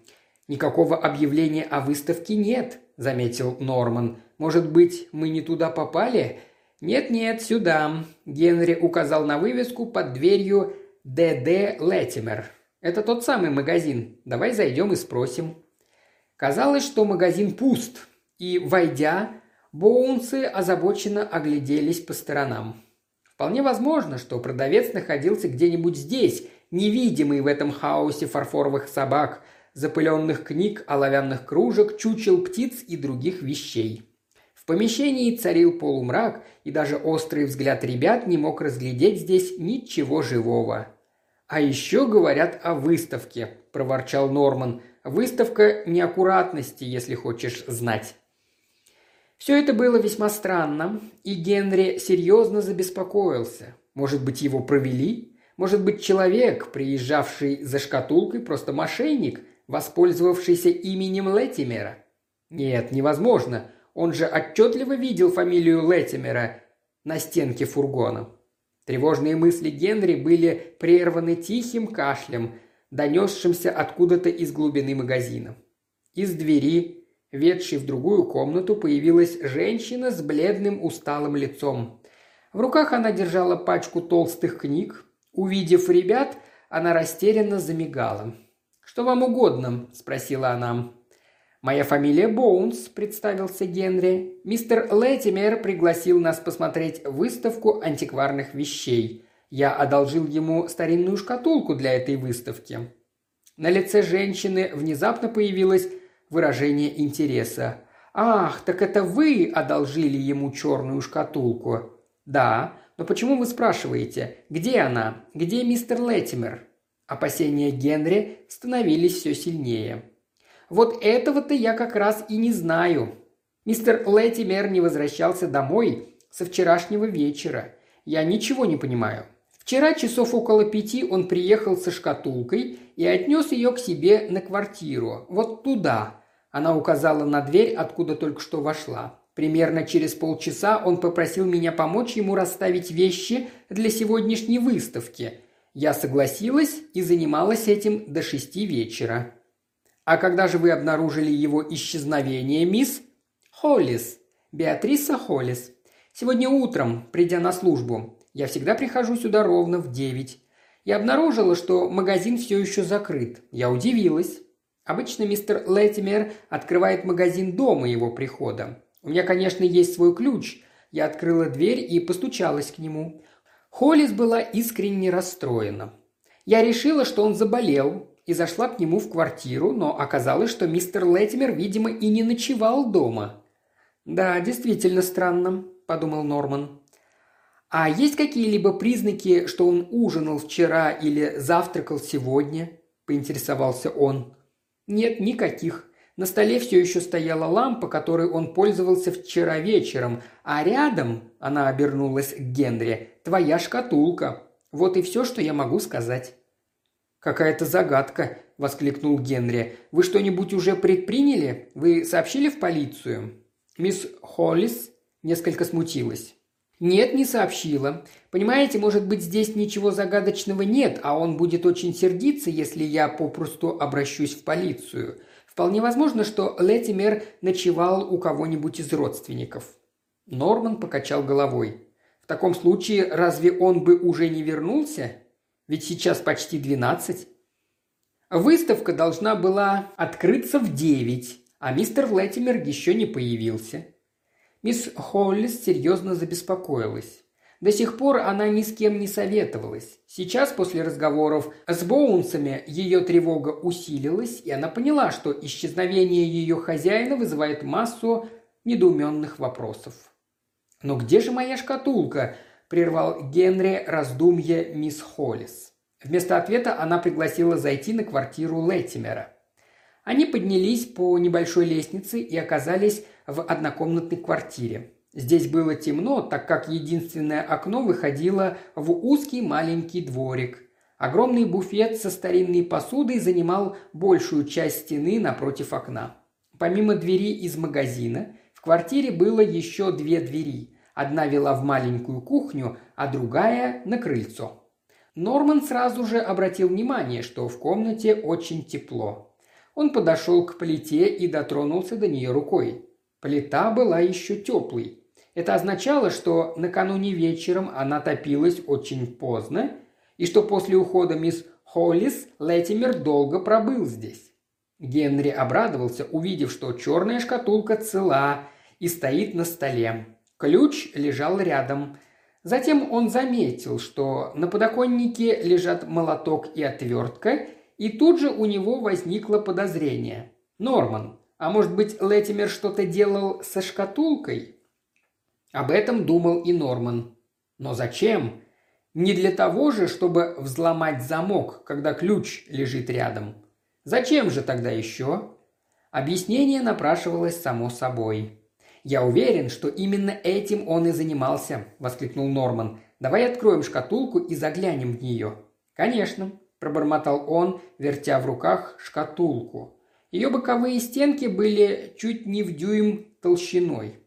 [SPEAKER 1] «Никакого объявления о выставке нет», – заметил Норман. «Может быть, мы не туда попали?» «Нет-нет, сюда», – Генри указал на вывеску под дверью «ДД Леттимер». «Это тот самый магазин. Давай зайдем и спросим». Казалось, что магазин пуст, и, войдя, Боунсы озабоченно огляделись по сторонам. Вполне возможно, что продавец находился где-нибудь здесь, невидимый в этом хаосе фарфоровых собак, запыленных книг, оловянных кружек, чучел птиц и других вещей. В помещении царил полумрак, и даже острый взгляд ребят не мог разглядеть здесь ничего живого. «А еще говорят о выставке», – проворчал Норман. «Выставка неаккуратности, если хочешь знать». Все это было весьма странно, и Генри серьезно забеспокоился. Может быть, его провели? Может быть, человек, приезжавший за шкатулкой, просто мошенник, воспользовавшийся именем Леттимера? Нет, невозможно. Он же отчетливо видел фамилию Леттимера на стенке фургона. Тревожные мысли Генри были прерваны тихим кашлем, донесшимся откуда-то из глубины магазина. Из двери ведшей в другую комнату, появилась женщина с бледным усталым лицом. В руках она держала пачку толстых книг. Увидев ребят, она растерянно замигала. «Что вам угодно?» – спросила она. «Моя фамилия Боунс», – представился Генри. «Мистер Леттимер пригласил нас посмотреть выставку антикварных вещей. Я одолжил ему старинную шкатулку для этой выставки». На лице женщины внезапно появилась выражение интереса. «Ах, так это вы одолжили ему черную шкатулку?» «Да, но почему вы спрашиваете, где она? Где мистер Леттимер?» Опасения Генри становились все сильнее. «Вот этого-то я как раз и не знаю. Мистер Леттимер не возвращался домой со вчерашнего вечера. Я ничего не понимаю. Вчера часов около пяти он приехал со шкатулкой и отнес ее к себе на квартиру, вот туда, она указала на дверь, откуда только что вошла. Примерно через полчаса он попросил меня помочь ему расставить вещи для сегодняшней выставки. Я согласилась и занималась этим до шести вечера. А когда же вы обнаружили его исчезновение, мисс? Холлис. Беатриса Холлис. Сегодня утром, придя на службу. Я всегда прихожу сюда ровно в девять. Я обнаружила, что магазин все еще закрыт. Я удивилась. Обычно мистер Леттимер открывает магазин до моего прихода. У меня, конечно, есть свой ключ. Я открыла дверь и постучалась к нему. Холлис была искренне расстроена. Я решила, что он заболел, и зашла к нему в квартиру, но оказалось, что мистер Леттимер, видимо, и не ночевал дома. «Да, действительно странно», – подумал Норман. «А есть какие-либо признаки, что он ужинал вчера или завтракал сегодня?» – поинтересовался он. Нет, никаких. На столе все еще стояла лампа, которой он пользовался вчера вечером, а рядом, она обернулась к Генри, твоя шкатулка. Вот и все, что я могу сказать. «Какая-то загадка», – воскликнул Генри. «Вы что-нибудь уже предприняли? Вы сообщили в полицию?» Мисс Холлис несколько смутилась. «Нет, не сообщила. Понимаете, может быть, здесь ничего загадочного нет, а он будет очень сердиться, если я попросту обращусь в полицию. Вполне возможно, что Леттимер ночевал у кого-нибудь из родственников». Норман покачал головой. «В таком случае, разве он бы уже не вернулся? Ведь сейчас почти двенадцать». Выставка должна была открыться в девять, а мистер Леттимер еще не появился. Мисс Холлис серьезно забеспокоилась. До сих пор она ни с кем не советовалась. Сейчас, после разговоров с Боунсами, ее тревога усилилась, и она поняла, что исчезновение ее хозяина вызывает массу недоуменных вопросов. «Но где же моя шкатулка?» – прервал Генри раздумье мисс Холлис. Вместо ответа она пригласила зайти на квартиру Леттимера. Они поднялись по небольшой лестнице и оказались в однокомнатной квартире. Здесь было темно, так как единственное окно выходило в узкий маленький дворик. Огромный буфет со старинной посудой занимал большую часть стены напротив окна. Помимо двери из магазина, в квартире было еще две двери. Одна вела в маленькую кухню, а другая – на крыльцо. Норман сразу же обратил внимание, что в комнате очень тепло. Он подошел к плите и дотронулся до нее рукой. Плита была еще теплой. Это означало, что накануне вечером она топилась очень поздно, и что после ухода мисс Холлис Леттимер долго пробыл здесь. Генри обрадовался, увидев, что черная шкатулка цела и стоит на столе. Ключ лежал рядом. Затем он заметил, что на подоконнике лежат молоток и отвертка, и тут же у него возникло подозрение. «Норман, а может быть, Леттимер что-то делал со шкатулкой?» Об этом думал и Норман. Но зачем? Не для того же, чтобы взломать замок, когда ключ лежит рядом. Зачем же тогда еще? Объяснение напрашивалось само собой. «Я уверен, что именно этим он и занимался», – воскликнул Норман. «Давай откроем шкатулку и заглянем в нее». «Конечно», – пробормотал он, вертя в руках шкатулку. Ее боковые стенки были чуть не в дюйм толщиной.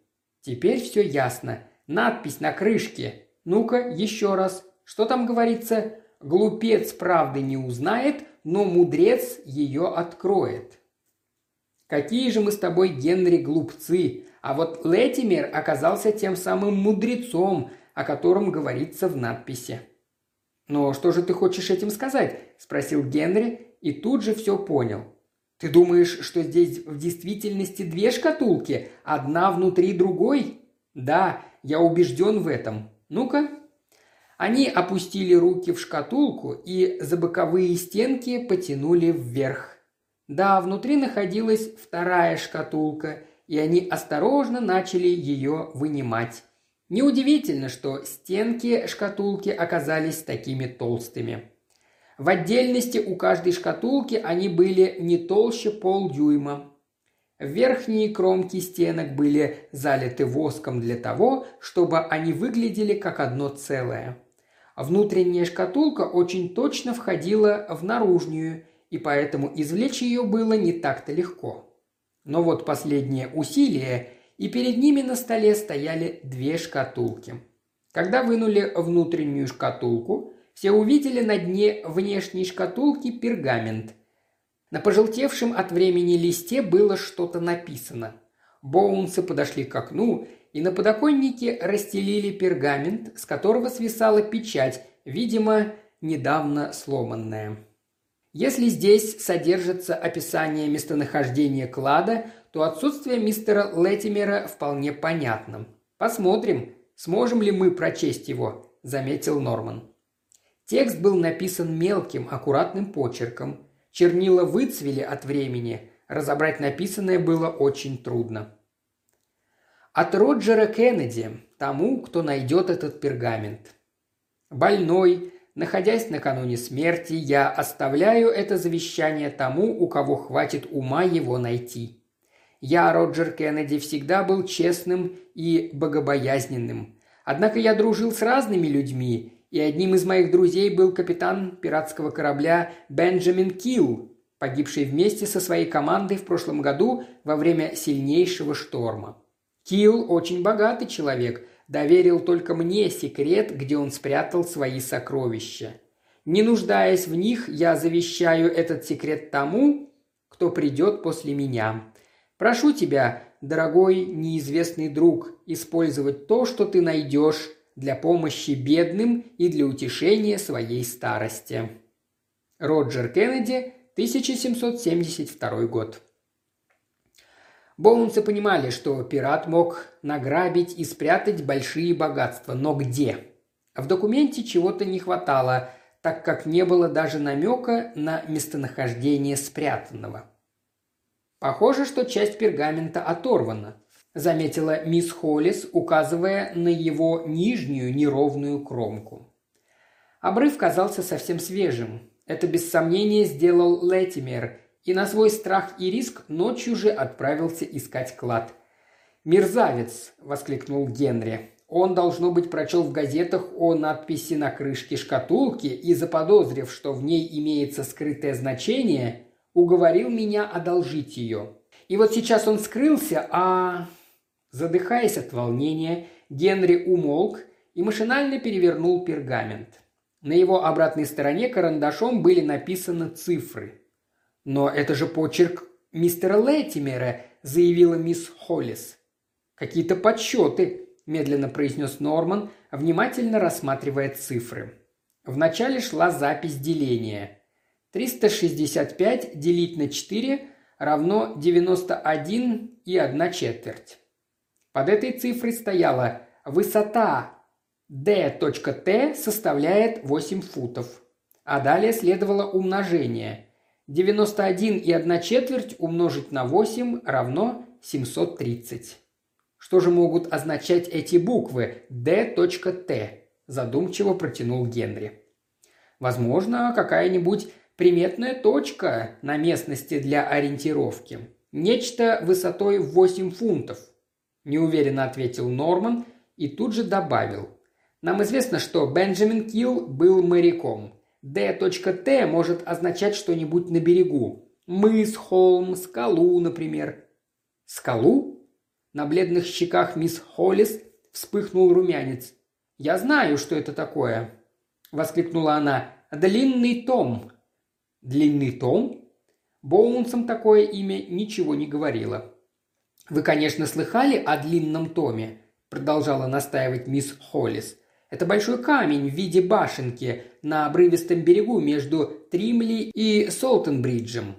[SPEAKER 1] Теперь все ясно. Надпись на крышке. Ну-ка, еще раз. Что там говорится? Глупец правды не узнает, но мудрец ее откроет. Какие же мы с тобой, Генри, глупцы. А вот Летимер оказался тем самым мудрецом, о котором говорится в надписи. «Но что же ты хочешь этим сказать?» – спросил Генри и тут же все понял. Ты думаешь, что здесь в действительности две шкатулки, одна внутри другой? Да, я убежден в этом. Ну-ка. Они опустили руки в шкатулку и за боковые стенки потянули вверх. Да, внутри находилась вторая шкатулка, и они осторожно начали ее вынимать. Неудивительно, что стенки шкатулки оказались такими толстыми. В отдельности у каждой шкатулки они были не толще полдюйма. Верхние кромки стенок были залиты воском для того, чтобы они выглядели как одно целое. Внутренняя шкатулка очень точно входила в наружную, и поэтому извлечь ее было не так-то легко. Но вот последнее усилие, и перед ними на столе стояли две шкатулки. Когда вынули внутреннюю шкатулку, все увидели на дне внешней шкатулки пергамент. На пожелтевшем от времени листе было что-то написано. Боунсы подошли к окну и на подоконнике расстелили пергамент, с которого свисала печать, видимо, недавно сломанная. Если здесь содержится описание местонахождения клада, то отсутствие мистера Леттимера вполне понятно. Посмотрим, сможем ли мы прочесть его, заметил Норман. Текст был написан мелким, аккуратным почерком. Чернила выцвели от времени, разобрать написанное было очень трудно. От Роджера Кеннеди, тому, кто найдет этот пергамент. Больной, находясь накануне смерти, я оставляю это завещание тому, у кого хватит ума его найти. Я, Роджер Кеннеди, всегда был честным и богобоязненным. Однако я дружил с разными людьми и одним из моих друзей был капитан пиратского корабля Бенджамин Килл, погибший вместе со своей командой в прошлом году во время сильнейшего шторма. Килл очень богатый человек, доверил только мне секрет, где он спрятал свои сокровища. Не нуждаясь в них, я завещаю этот секрет тому, кто придет после меня. Прошу тебя, дорогой неизвестный друг, использовать то, что ты найдешь, для помощи бедным и для утешения своей старости. Роджер Кеннеди, 1772 год. Боунсы понимали, что пират мог награбить и спрятать большие богатства, но где? В документе чего-то не хватало, так как не было даже намека на местонахождение спрятанного. Похоже, что часть пергамента оторвана. – заметила мисс Холлис, указывая на его нижнюю неровную кромку. Обрыв казался совсем свежим. Это без сомнения сделал Леттимер, и на свой страх и риск ночью же отправился искать клад. «Мерзавец!» – воскликнул Генри. Он, должно быть, прочел в газетах о надписи на крышке шкатулки и, заподозрив, что в ней имеется скрытое значение, уговорил меня одолжить ее. И вот сейчас он скрылся, а... Задыхаясь от волнения, Генри умолк и машинально перевернул пергамент. На его обратной стороне карандашом были написаны цифры. «Но это же почерк мистера Леттимера», – заявила мисс Холлис. «Какие-то подсчеты», – медленно произнес Норман, внимательно рассматривая цифры. Вначале шла запись деления. 365 делить на 4 равно 91 и 1 четверть. Под этой цифрой стояла высота d.t составляет 8 футов. А далее следовало умножение. 91 и 1 четверть умножить на 8 равно 730. Что же могут означать эти буквы d.t? Задумчиво протянул Генри. Возможно, какая-нибудь приметная точка на местности для ориентировки. Нечто высотой в 8 фунтов – неуверенно ответил Норман и тут же добавил. Нам известно, что Бенджамин Килл был моряком. D.T может означать что-нибудь на берегу. Мыс, холм, скалу, например. Скалу? На бледных щеках мисс Холлис вспыхнул румянец. «Я знаю, что это такое», — воскликнула она. «Длинный том». «Длинный том?» Боунсом такое имя ничего не говорило. «Вы, конечно, слыхали о длинном томе?» – продолжала настаивать мисс Холлис. «Это большой камень в виде башенки на обрывистом берегу между Тримли и Солтенбриджем».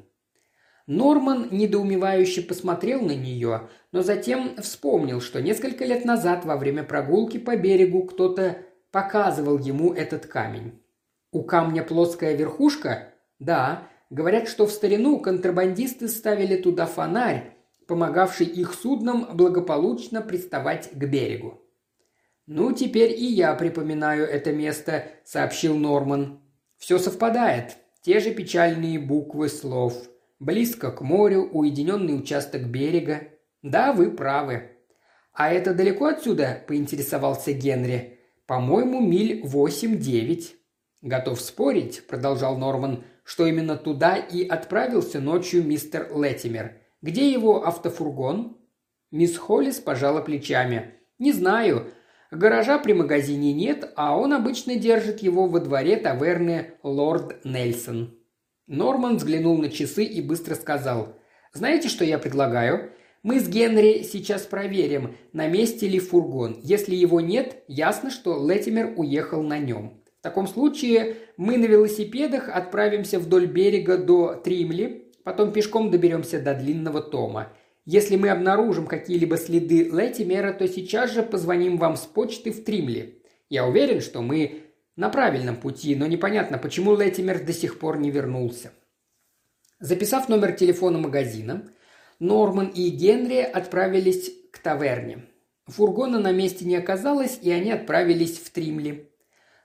[SPEAKER 1] Норман недоумевающе посмотрел на нее, но затем вспомнил, что несколько лет назад во время прогулки по берегу кто-то показывал ему этот камень. «У камня плоская верхушка?» «Да. Говорят, что в старину контрабандисты ставили туда фонарь, помогавший их суднам благополучно приставать к берегу. «Ну, теперь и я припоминаю это место», — сообщил Норман. «Все совпадает. Те же печальные буквы слов. Близко к морю, уединенный участок берега. Да, вы правы». «А это далеко отсюда?» – поинтересовался Генри. «По-моему, миль восемь-девять». «Готов спорить», – продолжал Норман, – «что именно туда и отправился ночью мистер Леттимер. Где его автофургон?» Мисс Холлис пожала плечами. «Не знаю. Гаража при магазине нет, а он обычно держит его во дворе таверны «Лорд Нельсон». Норман взглянул на часы и быстро сказал. «Знаете, что я предлагаю? Мы с Генри сейчас проверим, на месте ли фургон. Если его нет, ясно, что Леттимер уехал на нем. В таком случае мы на велосипедах отправимся вдоль берега до Тримли, Потом пешком доберемся до длинного тома. Если мы обнаружим какие-либо следы Леттимера, то сейчас же позвоним вам с почты в Тримли. Я уверен, что мы на правильном пути, но непонятно, почему Леттимер до сих пор не вернулся. Записав номер телефона магазина, Норман и Генри отправились к таверне. Фургона на месте не оказалось, и они отправились в Тримли.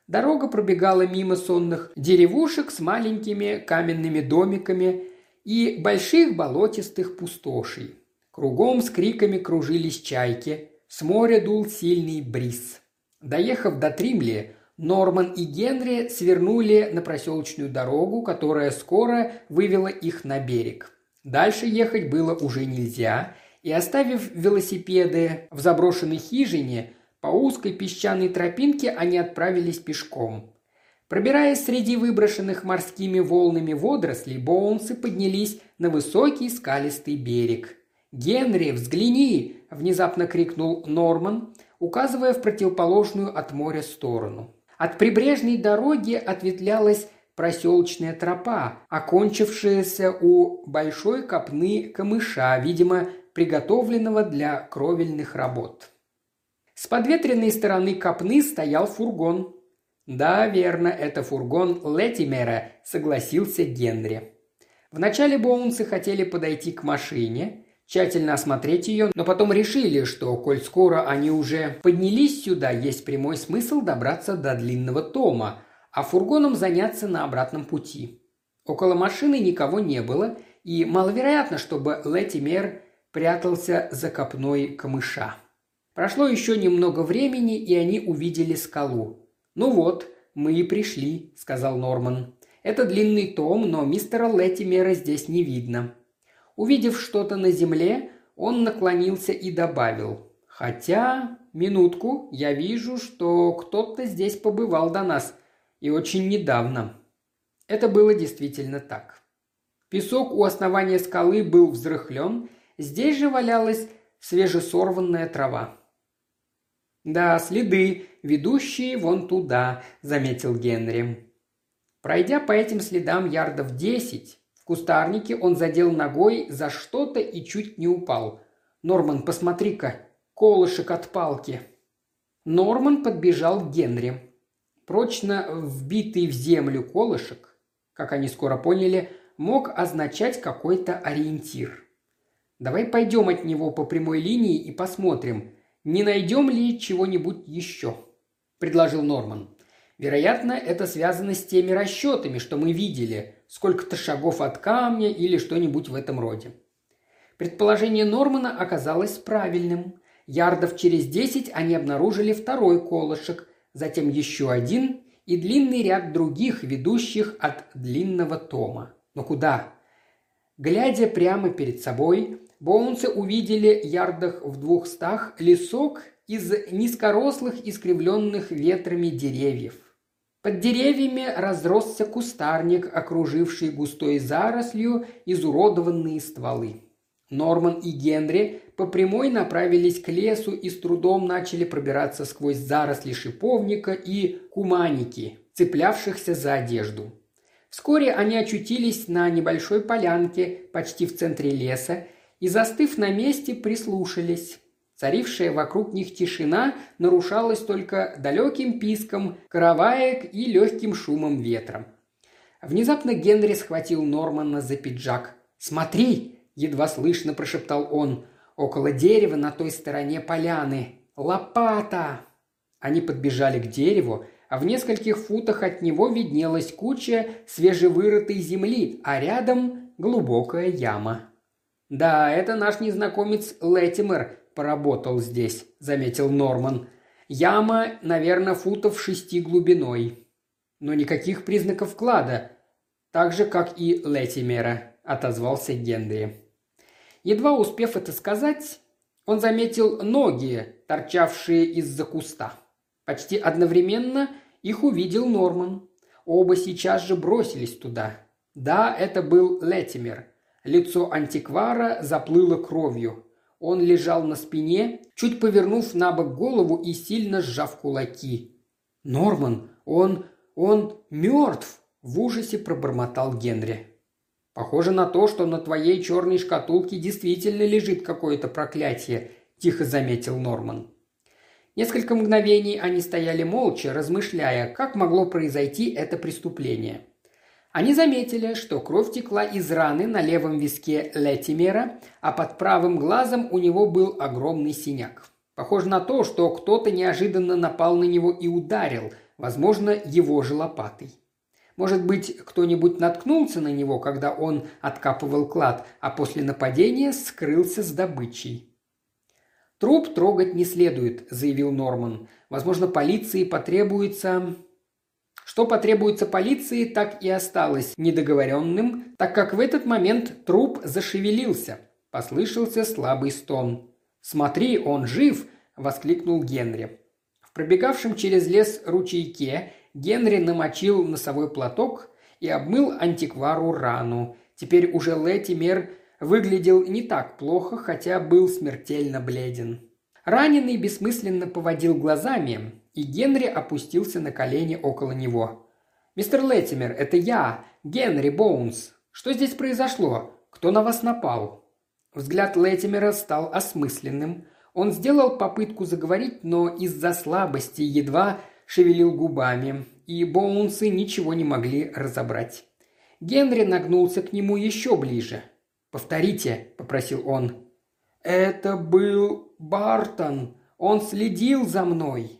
[SPEAKER 1] Дорога пробегала мимо сонных деревушек с маленькими каменными домиками и больших болотистых пустошей. Кругом с криками кружились чайки, с моря дул сильный бриз. Доехав до Тримли, Норман и Генри свернули на проселочную дорогу, которая скоро вывела их на берег. Дальше ехать было уже нельзя, и оставив велосипеды в заброшенной хижине, по узкой песчаной тропинке они отправились пешком. Пробираясь среди выброшенных морскими волнами водорослей, Боунсы поднялись на высокий скалистый берег. «Генри, взгляни!» – внезапно крикнул Норман, указывая в противоположную от моря сторону. От прибрежной дороги ответвлялась проселочная тропа, окончившаяся у большой копны камыша, видимо, приготовленного для кровельных работ. С подветренной стороны копны стоял фургон. «Да, верно, это фургон Леттимера», – согласился Генри. Вначале Боунсы хотели подойти к машине, тщательно осмотреть ее, но потом решили, что, коль скоро они уже поднялись сюда, есть прямой смысл добраться до длинного тома, а фургоном заняться на обратном пути. Около машины никого не было, и маловероятно, чтобы Леттимер прятался за копной камыша. Прошло еще немного времени, и они увидели скалу. «Ну вот, мы и пришли», — сказал Норман. «Это длинный том, но мистера Леттимера здесь не видно». Увидев что-то на земле, он наклонился и добавил. «Хотя, минутку, я вижу, что кто-то здесь побывал до нас, и очень недавно». Это было действительно так. Песок у основания скалы был взрыхлен, здесь же валялась свежесорванная трава. «Да, следы, ведущие вон туда», – заметил Генри. Пройдя по этим следам ярдов десять, в кустарнике он задел ногой за что-то и чуть не упал. «Норман, посмотри-ка, колышек от палки». Норман подбежал к Генри. Прочно вбитый в землю колышек, как они скоро поняли, мог означать какой-то ориентир. «Давай пойдем от него по прямой линии и посмотрим, не найдем ли чего-нибудь еще?» – предложил Норман. «Вероятно, это связано с теми расчетами, что мы видели, сколько-то шагов от камня или что-нибудь в этом роде». Предположение Нормана оказалось правильным. Ярдов через десять они обнаружили второй колышек, затем еще один и длинный ряд других, ведущих от длинного тома. Но куда? Глядя прямо перед собой, Боунсы увидели ярдах в двухстах лесок из низкорослых искривленных ветрами деревьев. Под деревьями разросся кустарник, окруживший густой зарослью изуродованные стволы. Норман и Генри по прямой направились к лесу и с трудом начали пробираться сквозь заросли шиповника и куманики, цеплявшихся за одежду. Вскоре они очутились на небольшой полянке почти в центре леса и, застыв на месте, прислушались. Царившая вокруг них тишина нарушалась только далеким писком караваек и легким шумом ветра. Внезапно Генри схватил Нормана за пиджак. «Смотри!» – едва слышно прошептал он. «Около дерева на той стороне поляны. Лопата!» Они подбежали к дереву, а в нескольких футах от него виднелась куча свежевырытой земли, а рядом глубокая яма. «Да, это наш незнакомец Леттимер поработал здесь», – заметил Норман. «Яма, наверное, футов шести глубиной. Но никаких признаков клада, так же, как и Леттимера», – отозвался Генри. Едва успев это сказать, он заметил ноги, торчавшие из-за куста. Почти одновременно их увидел Норман. Оба сейчас же бросились туда. Да, это был Леттимер – Лицо антиквара заплыло кровью. Он лежал на спине, чуть повернув на бок голову и сильно сжав кулаки. «Норман, он... он мертв!» – в ужасе пробормотал Генри. «Похоже на то, что на твоей черной шкатулке действительно лежит какое-то проклятие», – тихо заметил Норман. Несколько мгновений они стояли молча, размышляя, как могло произойти это преступление. Они заметили, что кровь текла из раны на левом виске Леттимера, а под правым глазом у него был огромный синяк. Похоже на то, что кто-то неожиданно напал на него и ударил, возможно, его же лопатой. Может быть, кто-нибудь наткнулся на него, когда он откапывал клад, а после нападения скрылся с добычей. «Труп трогать не следует», – заявил Норман. «Возможно, полиции потребуется что потребуется полиции, так и осталось недоговоренным, так как в этот момент труп зашевелился. Послышался слабый стон. «Смотри, он жив!» – воскликнул Генри. В пробегавшем через лес ручейке Генри намочил носовой платок и обмыл антиквару рану. Теперь уже Леттимер выглядел не так плохо, хотя был смертельно бледен. Раненый бессмысленно поводил глазами, и Генри опустился на колени около него. «Мистер Леттимер, это я, Генри Боунс. Что здесь произошло? Кто на вас напал?» Взгляд Леттимера стал осмысленным. Он сделал попытку заговорить, но из-за слабости едва шевелил губами, и Боунсы ничего не могли разобрать. Генри нагнулся к нему еще ближе. «Повторите», – попросил он. «Это был Бартон. Он следил за мной».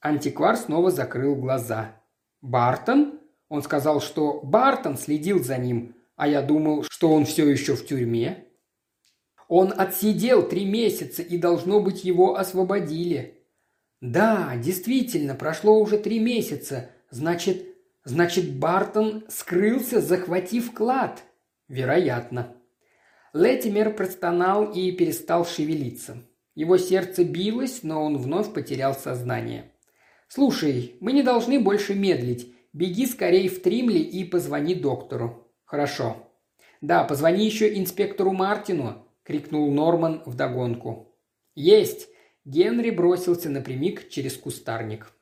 [SPEAKER 1] Антиквар снова закрыл глаза. «Бартон?» Он сказал, что Бартон следил за ним, а я думал, что он все еще в тюрьме. Он отсидел три месяца, и, должно быть, его освободили». «Да, действительно, прошло уже три месяца. Значит, значит, Бартон скрылся, захватив клад?» «Вероятно». Летимер простонал и перестал шевелиться. Его сердце билось, но он вновь потерял сознание. «Слушай, мы не должны больше медлить. Беги скорее в Тримли и позвони доктору». «Хорошо». «Да, позвони еще инспектору Мартину», – крикнул Норман вдогонку. «Есть!» – Генри бросился напрямик через кустарник.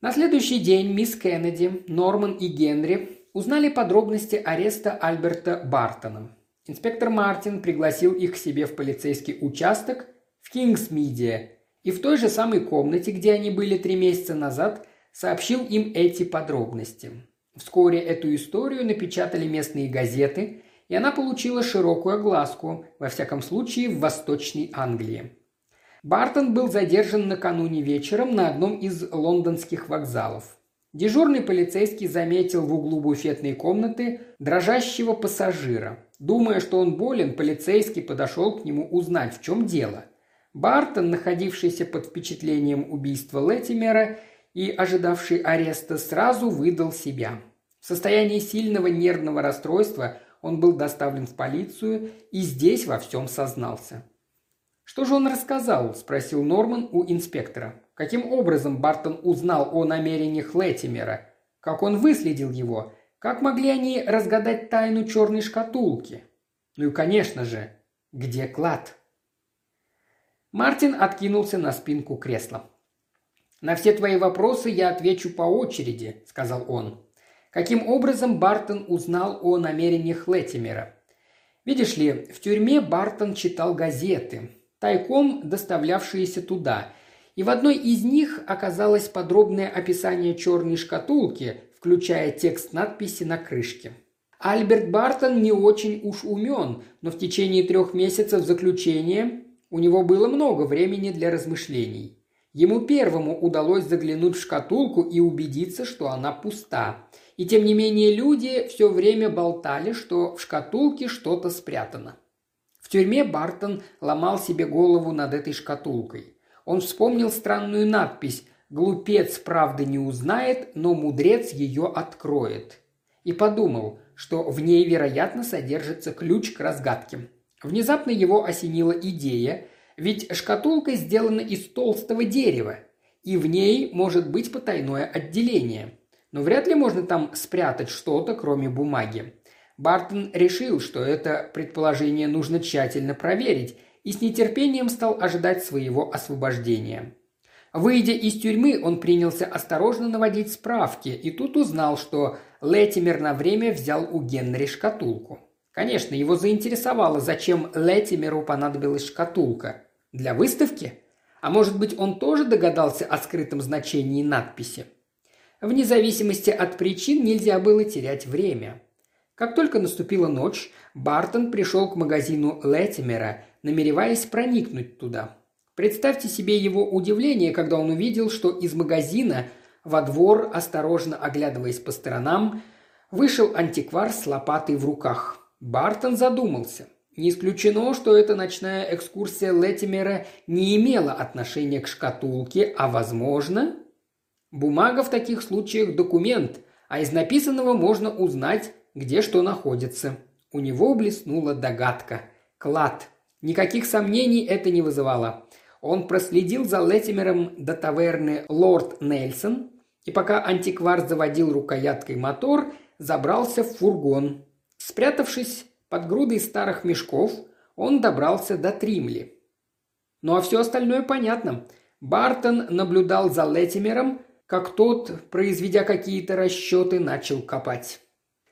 [SPEAKER 1] На следующий день мисс Кеннеди, Норман и Генри узнали подробности ареста Альберта Бартона. Инспектор Мартин пригласил их к себе в полицейский участок в Кингсмидия и в той же самой комнате, где они были три месяца назад, сообщил им эти подробности. Вскоре эту историю напечатали местные газеты, и она получила широкую огласку, во всяком случае в Восточной Англии. Бартон был задержан накануне вечером на одном из лондонских вокзалов. Дежурный полицейский заметил в углу буфетной комнаты дрожащего пассажира. Думая, что он болен, полицейский подошел к нему узнать, в чем дело. Бартон, находившийся под впечатлением убийства Леттимера, и ожидавший ареста сразу выдал себя. В состоянии сильного нервного расстройства он был доставлен в полицию и здесь во всем сознался. «Что же он рассказал?» – спросил Норман у инспектора. «Каким образом Бартон узнал о намерениях Леттимера? Как он выследил его? Как могли они разгадать тайну черной шкатулки? Ну и, конечно же, где клад?» Мартин откинулся на спинку кресла. «На все твои вопросы я отвечу по очереди», – сказал он. Каким образом Бартон узнал о намерениях Леттимера? Видишь ли, в тюрьме Бартон читал газеты, тайком доставлявшиеся туда, и в одной из них оказалось подробное описание черной шкатулки, включая текст надписи на крышке. Альберт Бартон не очень уж умен, но в течение трех месяцев заключения у него было много времени для размышлений. Ему первому удалось заглянуть в шкатулку и убедиться, что она пуста. И тем не менее люди все время болтали, что в шкатулке что-то спрятано. В тюрьме Бартон ломал себе голову над этой шкатулкой. Он вспомнил странную надпись «Глупец правды не узнает, но мудрец ее откроет». И подумал, что в ней, вероятно, содержится ключ к разгадке. Внезапно его осенила идея, ведь шкатулка сделана из толстого дерева, и в ней может быть потайное отделение. Но вряд ли можно там спрятать что-то, кроме бумаги. Бартон решил, что это предположение нужно тщательно проверить, и с нетерпением стал ожидать своего освобождения. Выйдя из тюрьмы, он принялся осторожно наводить справки, и тут узнал, что Леттимер на время взял у Генри шкатулку. Конечно, его заинтересовало, зачем Леттимеру понадобилась шкатулка. Для выставки? А может быть, он тоже догадался о скрытом значении надписи? Вне зависимости от причин нельзя было терять время. Как только наступила ночь, Бартон пришел к магазину Леттимера, намереваясь проникнуть туда. Представьте себе его удивление, когда он увидел, что из магазина во двор, осторожно оглядываясь по сторонам, вышел антиквар с лопатой в руках. Бартон задумался. Не исключено, что эта ночная экскурсия Леттимера не имела отношения к шкатулке, а возможно... Бумага в таких случаях документ, а из написанного можно узнать, где что находится. У него блеснула догадка. Клад. Никаких сомнений это не вызывало. Он проследил за Леттимером до таверны «Лорд Нельсон», и пока антиквар заводил рукояткой мотор, забрался в фургон. Спрятавшись под грудой старых мешков он добрался до Тримли. Ну а все остальное понятно. Бартон наблюдал за Леттимером, как тот, произведя какие-то расчеты, начал копать.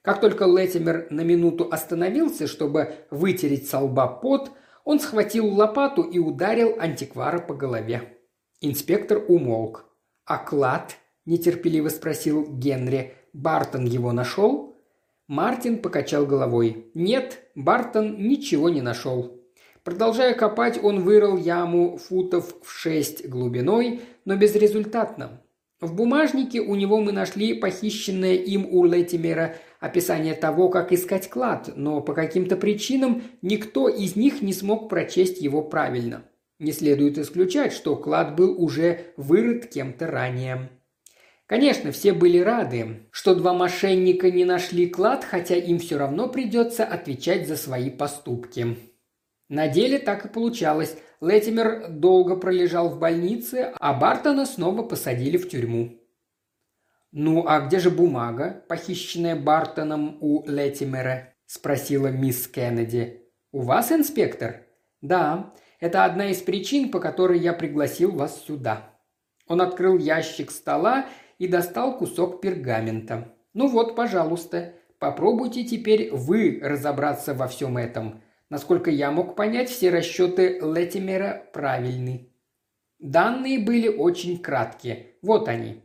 [SPEAKER 1] Как только Леттимер на минуту остановился, чтобы вытереть со лба пот, он схватил лопату и ударил антиквара по голове. Инспектор умолк. «А клад?» – нетерпеливо спросил Генри. «Бартон его нашел?» Мартин покачал головой. Нет, Бартон ничего не нашел. Продолжая копать, он вырыл яму футов в шесть глубиной, но безрезультатно. В бумажнике у него мы нашли похищенное им у Летимера описание того, как искать клад, но по каким-то причинам никто из них не смог прочесть его правильно. Не следует исключать, что клад был уже вырыт кем-то ранее. Конечно, все были рады, что два мошенника не нашли клад, хотя им все равно придется отвечать за свои поступки. На деле так и получалось. Летимер долго пролежал в больнице, а Бартона снова посадили в тюрьму. «Ну, а где же бумага, похищенная Бартоном у Летимера?» – спросила мисс Кеннеди. «У вас, инспектор?» «Да, это одна из причин, по которой я пригласил вас сюда». Он открыл ящик стола и достал кусок пергамента. «Ну вот, пожалуйста, попробуйте теперь вы разобраться во всем этом. Насколько я мог понять, все расчеты Летимера правильны». Данные были очень краткие. Вот они.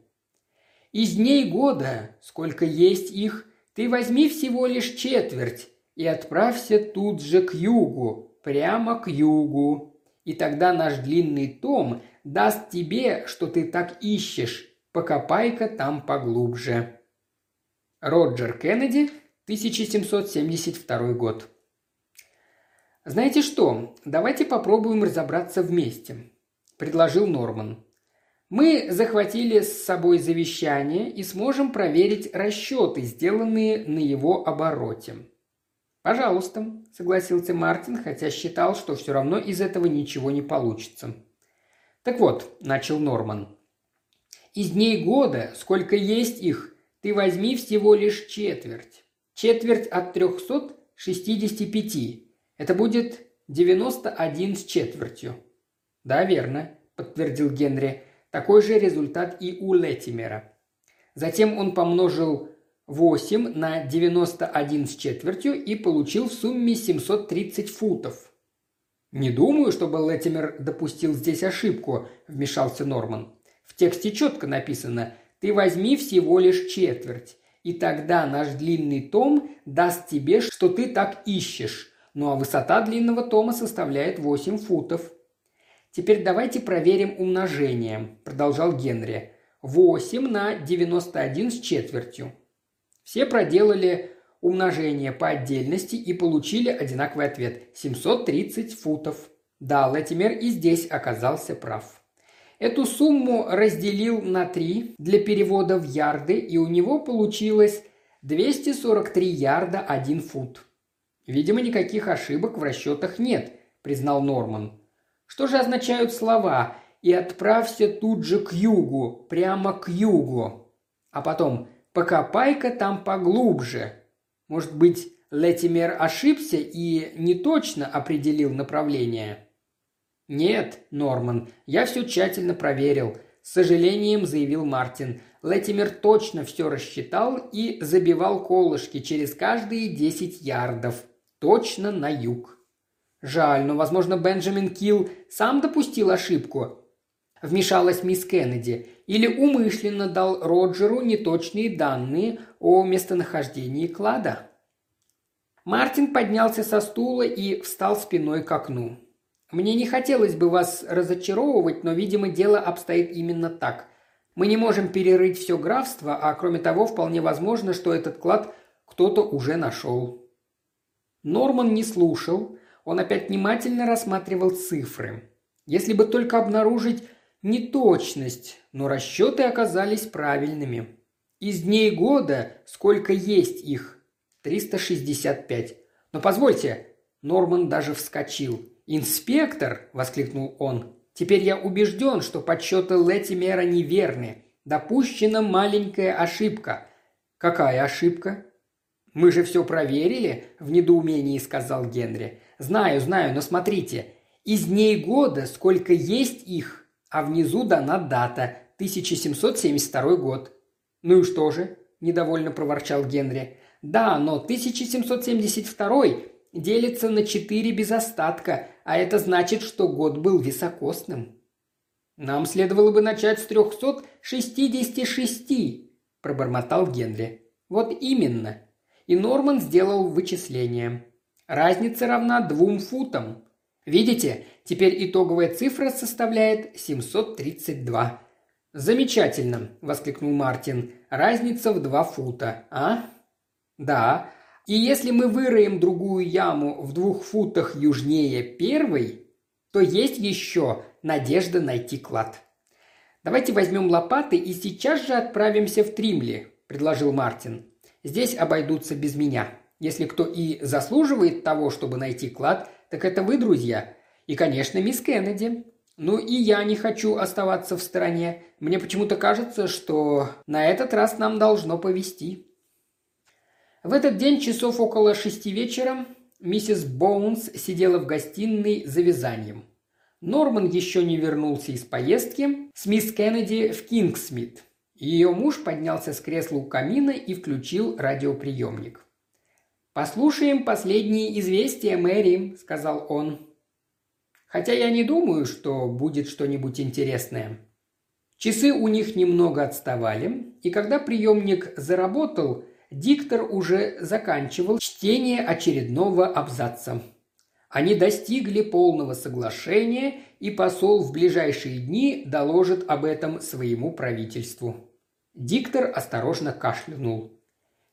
[SPEAKER 1] Из дней года, сколько есть их, ты возьми всего лишь четверть и отправься тут же к югу, прямо к югу. И тогда наш длинный том даст тебе, что ты так ищешь. Покопай-ка там поглубже. Роджер Кеннеди, 1772 год. «Знаете что, давайте попробуем разобраться вместе», – предложил Норман. Мы захватили с собой завещание и сможем проверить расчеты, сделанные на его обороте. «Пожалуйста», – согласился Мартин, хотя считал, что все равно из этого ничего не получится. «Так вот», – начал Норман, – «из дней года, сколько есть их, ты возьми всего лишь четверть. Четверть от 365. Это будет 91 с четвертью». «Да, верно», – подтвердил Генри. Такой же результат и у Летимера. Затем он помножил 8 на 91 с четвертью и получил в сумме 730 футов. «Не думаю, чтобы Летимер допустил здесь ошибку», – вмешался Норман. «В тексте четко написано «Ты возьми всего лишь четверть, и тогда наш длинный том даст тебе, что ты так ищешь, ну а высота длинного тома составляет 8 футов. «Теперь давайте проверим умножение», – продолжал Генри. «8 на 91 с четвертью». Все проделали умножение по отдельности и получили одинаковый ответ – 730 футов. Да, Латимер и здесь оказался прав. Эту сумму разделил на 3 для перевода в ярды, и у него получилось 243 ярда 1 фут. «Видимо, никаких ошибок в расчетах нет», – признал Норман. Что же означают слова «и отправься тут же к югу», прямо к югу? А потом «покопай-ка там поглубже». Может быть, Летимер ошибся и не точно определил направление? «Нет, Норман, я все тщательно проверил», – с сожалением заявил Мартин. Летимер точно все рассчитал и забивал колышки через каждые десять ярдов. Точно на юг. Жаль, но, возможно, Бенджамин Килл сам допустил ошибку. Вмешалась мисс Кеннеди. Или умышленно дал Роджеру неточные данные о местонахождении клада. Мартин поднялся со стула и встал спиной к окну. «Мне не хотелось бы вас разочаровывать, но, видимо, дело обстоит именно так. Мы не можем перерыть все графство, а кроме того, вполне возможно, что этот клад кто-то уже нашел». Норман не слушал, он опять внимательно рассматривал цифры. Если бы только обнаружить неточность, но расчеты оказались правильными. Из дней года сколько есть их? 365. Но позвольте, Норман даже вскочил. «Инспектор!» – воскликнул он. «Теперь я убежден, что подсчеты Леттимера неверны. Допущена маленькая ошибка». «Какая ошибка?» «Мы же все проверили», – в недоумении сказал Генри. Знаю, знаю, но смотрите. Из дней года сколько есть их, а внизу дана дата – 1772 год. Ну и что же? – недовольно проворчал Генри. Да, но 1772 делится на 4 без остатка, а это значит, что год был високосным. Нам следовало бы начать с 366, пробормотал Генри. Вот именно. И Норман сделал вычисление. Разница равна двум футам. Видите, теперь итоговая цифра составляет 732. «Замечательно!» – воскликнул Мартин. «Разница в два фута, а?» «Да. И если мы выроем другую яму в двух футах южнее первой, то есть еще надежда найти клад». «Давайте возьмем лопаты и сейчас же отправимся в Тримли», – предложил Мартин. «Здесь обойдутся без меня. Если кто и заслуживает того, чтобы найти клад, так это вы, друзья. И, конечно, мисс Кеннеди. Ну и я не хочу оставаться в стороне. Мне почему-то кажется, что на этот раз нам должно повести. В этот день часов около шести вечера миссис Боунс сидела в гостиной за вязанием. Норман еще не вернулся из поездки с мисс Кеннеди в Кингсмит. Ее муж поднялся с кресла у камина и включил радиоприемник. «Послушаем последние известия, Мэри», — сказал он. Хотя я не думаю, что будет что-нибудь интересное. Часы у них немного отставали, и когда приемник заработал, диктор уже заканчивал чтение очередного абзаца. Они достигли полного соглашения, и посол в ближайшие дни доложит об этом своему правительству. Диктор осторожно кашлянул.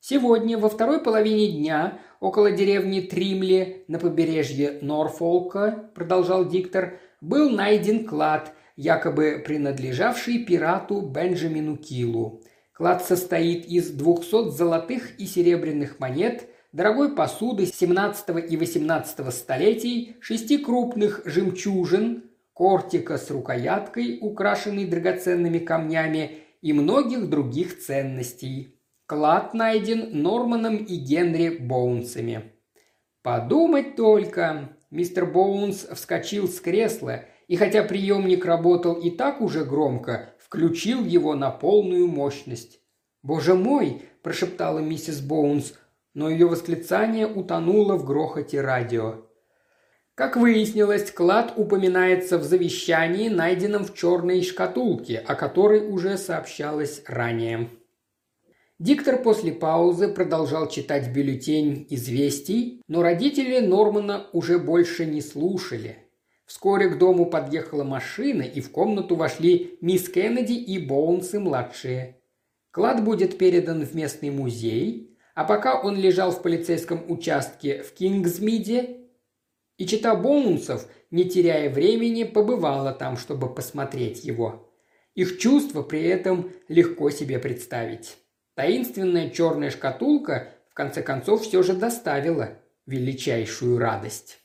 [SPEAKER 1] Сегодня, во второй половине дня, около деревни Тримли на побережье Норфолка, продолжал диктор, был найден клад, якобы принадлежавший пирату Бенджамину Килу. Клад состоит из 200 золотых и серебряных монет, дорогой посуды 17 и 18 столетий, шести крупных жемчужин, кортика с рукояткой, украшенной драгоценными камнями, и многих других ценностей. Клад найден Норманом и Генри Боунсами. Подумать только! Мистер Боунс вскочил с кресла, и хотя приемник работал и так уже громко, включил его на полную мощность. «Боже мой!» – прошептала миссис Боунс, но ее восклицание утонуло в грохоте радио. Как выяснилось, клад упоминается в завещании, найденном в черной шкатулке, о которой уже сообщалось ранее. Диктор после паузы продолжал читать бюллетень известий, но родители Нормана уже больше не слушали. Вскоре к дому подъехала машина, и в комнату вошли мисс Кеннеди и Боунсы-младшие. Клад будет передан в местный музей, а пока он лежал в полицейском участке в Кингсмиде, и чита Боунсов, не теряя времени, побывала там, чтобы посмотреть его. Их чувства при этом легко себе представить. Таинственная черная шкатулка в конце концов все же доставила величайшую радость.